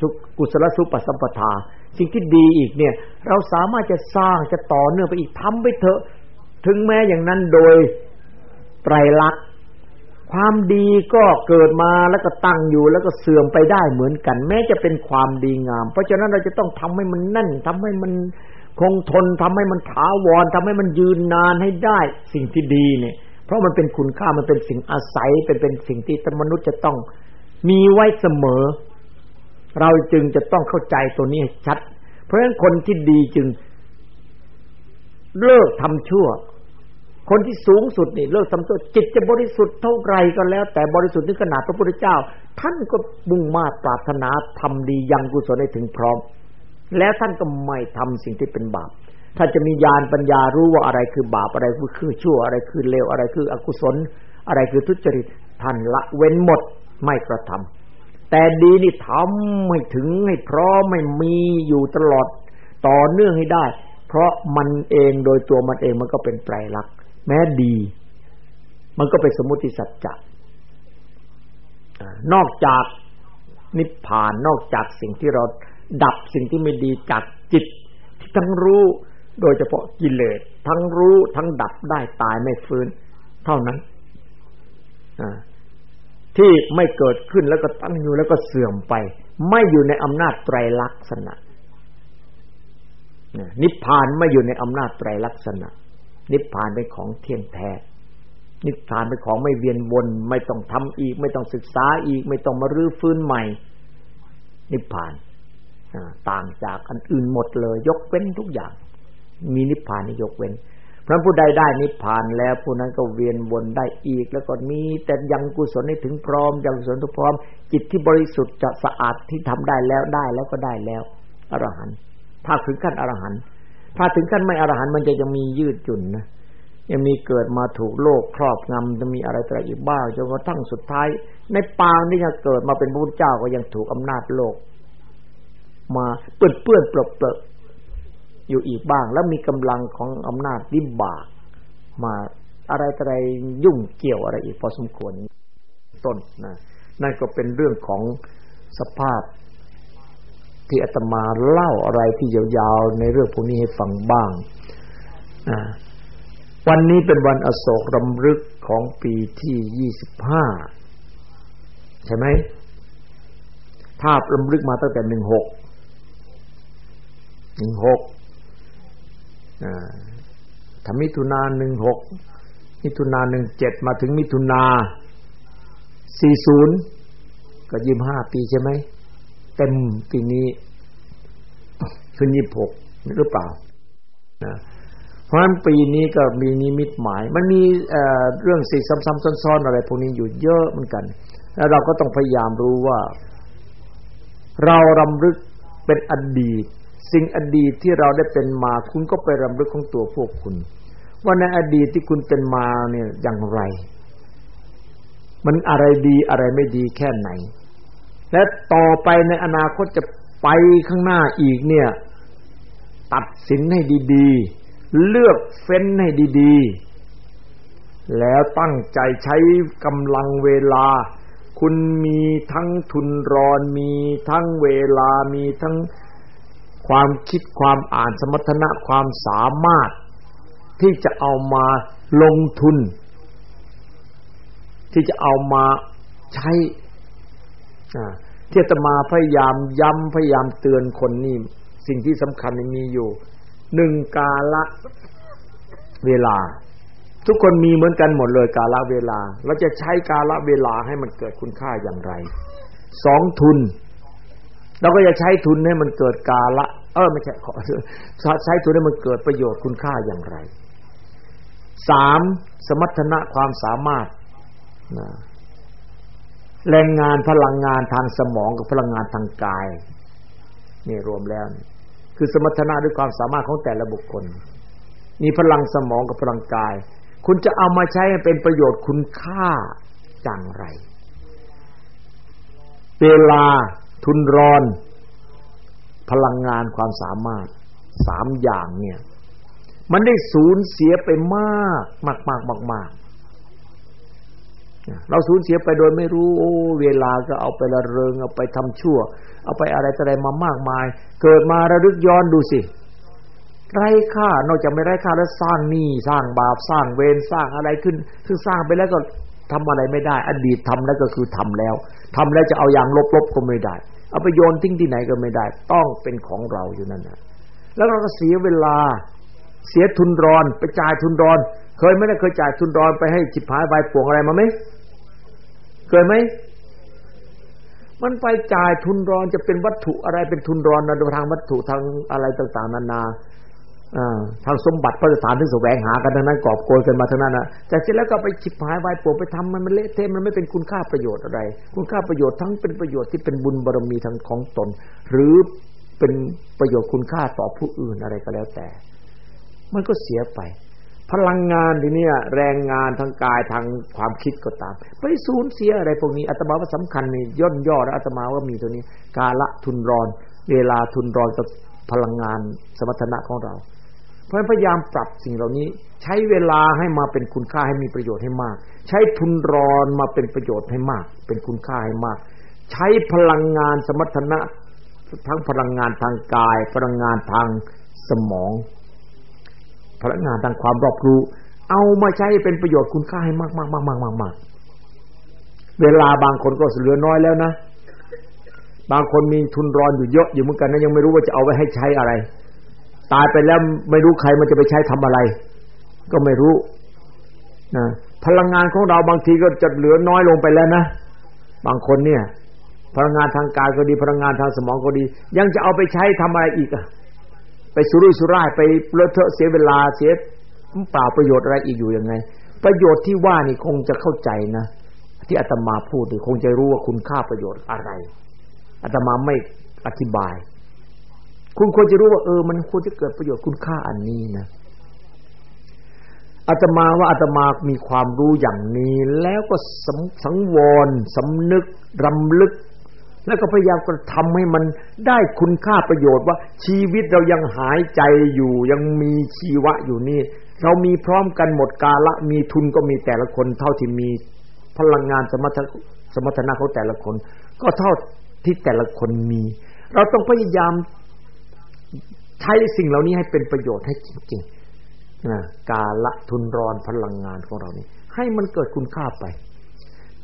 สุกุศลสุปสัมปทา สิ่งที่ดีอีกเนี่ย เราสามารถจะสร้างจะต่อเนื่องไปอีกทำไปเถอะ ถึงแม้อย่างนั้นโดยไตรลักษณ์ความดีก็เกิดมาแล้วก็ตั้งอยู่แล้วก็เสื่อมไปได้เหมือนกัน แม้จะเป็นความดีงาม เพราะฉะนั้นเราจะต้องทำให้มันแน่นทำให้มันคงทนทำให้มันถาวรทำให้มันยืนนานให้ได้สิ่งที่ดีเนี่ย เพราะมันเป็นคุณค่ามันเป็นสิ่งอาศัยเป็นเป็นสิ่งที่มนุษย์จะต้องมีไว้เสมอ เราจึงจะต้องเข้าใจตัวนี้ให้ชัด เพราะฉะนั้นคนที่ดีจึง เลิกทำชั่ว คนที่สูงสุดนี่เลิกทำตัวจิตจะบริสุทธิ์เท่าไรก็แล้ว แต่บริสุทธิ์ถึงขนาดพระพุทธเจ้า ท่านก็มุ่งมาปรารถนาทำดียังกุศลให้ถึงพร้อม แล้วท่านก็ไม่ทำสิ่งที่เป็นบาปถ้าจะมีญาณปัญญารู้ว่าอะไรคือบาปอะไรคือชั่วอะไรคือเลวอะไรคืออกุศล อะไรคือทุจริตท่านละเว้นหมดไม่กระทำ แต่ดีนี่ทำให้ถึงให้พร้อมไม่มีอยู่ตลอดต่อเนื่องให้ได้ เพราะมันเองโดยตัวมันเองมันก็เป็นไตรลักษณ์แม้ดี มันก็เป็นสมมติสัจจะนอกจากนิพพานนอกจากสิ่งที่เราดับสิ่งที่ไม่ดีจากจิต ที่ทั้งรู้โดยเฉพาะกิเลสทั้งรู้ทั้งดับได้ตายไม่ฟื้น เท่านั้น ที่ไม่เกิดขึ้นแล้วก็ตั้งอยู่แล้วก็เสื่อมไป ไม่อยู่ในอำนาจไตรลักษณะนิพพานไม่อยู่ในอำนาจไตรลักษณะ นิพพานเป็นของเที่ยงแท้นิพพานเป็นของไม่เวียนวน ไม่ต้องทำอีก ไม่ต้องศึกษาอีก ไม่ต้องมารื้อฟื้นใหม่ นิพพานต่างจากอันอื่นหมดเลย ยกเว้นทุกอย่าง มีนิพพานนี่ยกเว้น พระผู้ใดได้นิพพานแล้วผู้นั้นก็เวียนวนได้อีก แล้วก็มีแต่ยังกุศลให้ถึงพร้อมยังกุศลทุกพร้อม จิตที่บริสุทธิ์จะสะอาดที่ทำได้แล้วได้แล้วก็ได้แล้วอรหันต์ถ้าถึงขั้นอรหันต์ถ้าถึงขั้นไม่อรหันต์มันจะยังมียืดหยุ่นนะยังมีเกิดมาถูกโลกครอบงำจะมีอะไรต่ออีกบ้างจนกระทั่งสุดท้าย ในปางที่จะเกิดมาเป็นพระพุทธเจ้าก็ยังถูกอำนาจโลก มาเปื้อนเปื้อนเปรอะเปรอะ อยู่อีกบ้าง แล้วมีกำลังของอำนาจวิบาก มาอะไรอะไรยุ่งเกี่ยวอะไรอีกพอสมควรต้นนะนั่นก็เป็นเรื่องของสภาพ ที่อาตมาเล่าอะไรที่ยาวๆในเรื่องพวกนี้ให้ฟังบ้างวันนี้เป็นวันอโศกรำลึกของปีที่ยี่สิบห้าใช่ไหมถ้ารำลึกมาตั้งแต่หนึ่งหกหนึ่งหก ทำมิถุนาหนึ่งหกมิถุนาหนึ่งเจ็ดมาถึงมิถุนาสี่ศูนย์ก็ยี่ห้าปีใช่ไหมเต็มปีนี้ขึ้นยี่หกหรือเปล่านะเพราะฉะนั้นปีนี้ก็มีนิมิตหมาย มันมีเเรื่องสิ่งซ้ำๆซ้อนๆอะไรพวกนี้อยู่เยอะเหมือนกัน แล้วเราก็ต้องพยายามรู้ว่า เรารำลึกเป็นอดีต สิ่งอดีตที่เราได้เป็นมา คุณก็ไปรำลึกของตัวพวกคุณ ว่าในอดีตที่คุณเป็นมาเนี่ยอย่างไร มันอะไรดีอะไรไม่ดีแค่ไหน และต่อไปในอนาคตจะไปข้างหน้าอีกเนี่ย ตัดสินให้ดีๆ เลือกเฟ้นให้ดีๆ แล้วตั้งใจใช้กำลังเวลา คุณมีทั้งทุนรอนมีทั้งเวลามีทั้ง ความคิดความอ่านสมรรถนะความสามารถที่จะเอามาลงทุน ที่จะเอามาใช้ที่จะมาพยายามย้ำพยายามเตือนคนนี่สิ่งที่สำคัญมีอยู่หนึ่งกาละเวลา ทุกคนมีเหมือนกันหมดเลยกาละเวลาเราจะใช้กาละเวลาให้มันเกิดคุณค่าอย่างไรสองทุน เราก็จะใช้ทุนให้มันเกิดกาละ เออไม่ใช่ขอใช้ทุนให้มันเกิดประโยชน์คุณค่าอย่างไรสามสมรรถนะความสามารถแรงงานพลังงานทางสมองกับพลังงานทางกายนี่รวมแล้ว คือสมรรถนะด้วยความสามารถของแต่ละบุคคล มีพลังสมองกับพลังกาย คุณจะเอามาใช้ให้เป็นประโยชน์คุณค่าจังไร เวลา ทุนร้อน พลังงานความสามารถสามอย่างเนี่ย มันได้สูญเสียไปมาก มากมากมากมากเราสูญเสียไปโดยไม่รู้ โอ้ เวลาก็เอาไปละเริง เอาไปทำชั่ว เอาไปอะไรอะไรมามากมาย เกิดมาระลึกย้อนดูสิไร้ค่านอกจากไม่ไร้ค่าแล้วสร้างหนี้สร้างบาปสร้างเวรสร้างอะไรขึ้น ซึ่งสร้างไปแล้วก็ทำอะไรไม่ได้ อดีตทำแล้วก็คือทำแล้วทำแล้วจะเอาอย่างลบๆก็ไม่ได้ เอาไปโยนทิ้งที่ไหนก็ไม่ได้ ต้องเป็นของเราอยู่นั่นนะแล้วเราก็เสียเวลา เสียทุนรอน ไปจ่ายทุนรอน เคยไม่ได้เคยจ่ายทุนรอนไปให้จิบหายใบป่วงอะไรมาไหมเคยไหมมันไปจ่ายทุนรอนจะเป็นวัตถุอะไรเป็นทุนรอนนะทางวัตถุทางอะไรต่าง ๆ นานา ทางสมบัติพระสถานที่แสวงหากันทั้งนั้นกอบโกยกันมาทั้งนั้นนะแต่เสร็จแล้วก็ไปฉิบหายวายปวดไปทำมันมันเละเทะมันไม่เป็นคุณค่าประโยชน์อะไร คุณค่าประโยชน์ทั้งเป็นประโยชน์ที่เป็นบุญบารมีทางของตน หรือเป็นประโยชน์คุณค่าต่อผู้อื่นอะไรก็แล้วแต่ มันก็เสียไป พลังงานทีเนี้ยแรงงานทางกายทางความคิดก็ตาม ไปสูญเสียอะไรพวกนี้อาตมาว่าสำคัญนี่ย่นย่อแล้วอาตมาว่ามีตัวนี้ กาละทุนรอน เวลาทุนรอนกับพลังงานสมรรถนะของเรา เพราะพยายามปรับสิ่งเหล่านี้ ใช้เวลาให้มาเป็นคุณค่าให้มีประโยชน์ให้มาก ใช้ทุนรอนมาเป็นประโยชน์ให้มาก เป็นคุณค่าให้มาก ใช้พลังงานสมรรถนะทั้งพลังงานทางกาย พลังงานทางสมอง พลังงานทางความรอบรู้ เอามาใช้เป็นประโยชน์คุณค่าให้มากมากมากมากมากมากเวลาบางคนก็เหลือน้อยแล้วนะ บางคนมีทุนรอนอยู่เยอะอยู่เหมือนกันนะยังไม่รู้ว่าจะเอาไว้ให้ใช้อะไร ตายไปแล้วไม่รู้ใครมันจะไปใช้ทำอะไร ก็ไม่รู้นะพลังงานของเราบางทีก็จะเหลือน้อยลงไปแล้วนะ บางคนเนี่ย พลังงานทางกายก็ดีพลังงานทางสมองก็ดี ยังจะเอาไปใช้ทำอะไรอีกอะไปสุรุ่ยสุร่ายไปเลอะเทอะเสียเวลาเสียเปล่าประโยชน์อะไรอีกอยู่ยังไง ประโยชน์ที่ว่านี่คงจะเข้าใจนะที่อาตมาพูดนี่คงจะรู้ว่าคุณค่าประโยชน์อะไรอาตมาไม่อธิบาย คุณควรจะรู้ว่าเออ มันควรจะเกิดประโยชน์คุณค่าอันนี้นะอาตมาว่าอาตมามีความรู้อย่างนี้ แล้วก็สังวรสำนึกรำลึก แล้วก็พยายามกระทำให้มันได้คุณค่าประโยชน์ว่า ชีวิตเรายังหายใจอยู่ ยังมีชีวะอยู่นี่ เรามีพร้อมกันหมดกาละมีทุนก็มีแต่ละคน เท่าที่มีพลังงานสมรรถสมรรถนะของแต่ละคน ก็เท่าที่แต่ละคนมี เราต้องพยายาม ใช้สิ่งเหล่านี้ให้เป็นประโยชน์ให้จริงๆนะกาละทุนรอนพลังงานของเรานี่ให้มันเกิดคุณค่าไป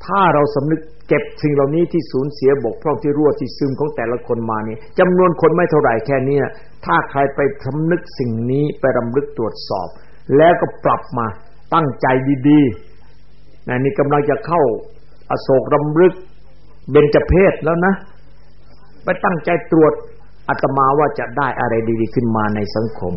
ถ้าเราสำนึกเก็บสิ่งเหล่านี้ที่สูญเสียบกพร่องที่รั่วที่ซึมของแต่ละคนมานี่จำนวนคนไม่เท่าไหร่แค่นี้ถ้าใครไปสำนึกสิ่งนี้ไปรำลึกตรวจสอบ แล้วก็ปรับมาตั้งใจดีๆนนี่กำลังจะเข้าอโศกรำลึกเบญจเพศแล้วนะ ไปตั้งใจตรวจ อาตมาว่าจะได้อะไรดี ๆ ขึ้นมาในสังคม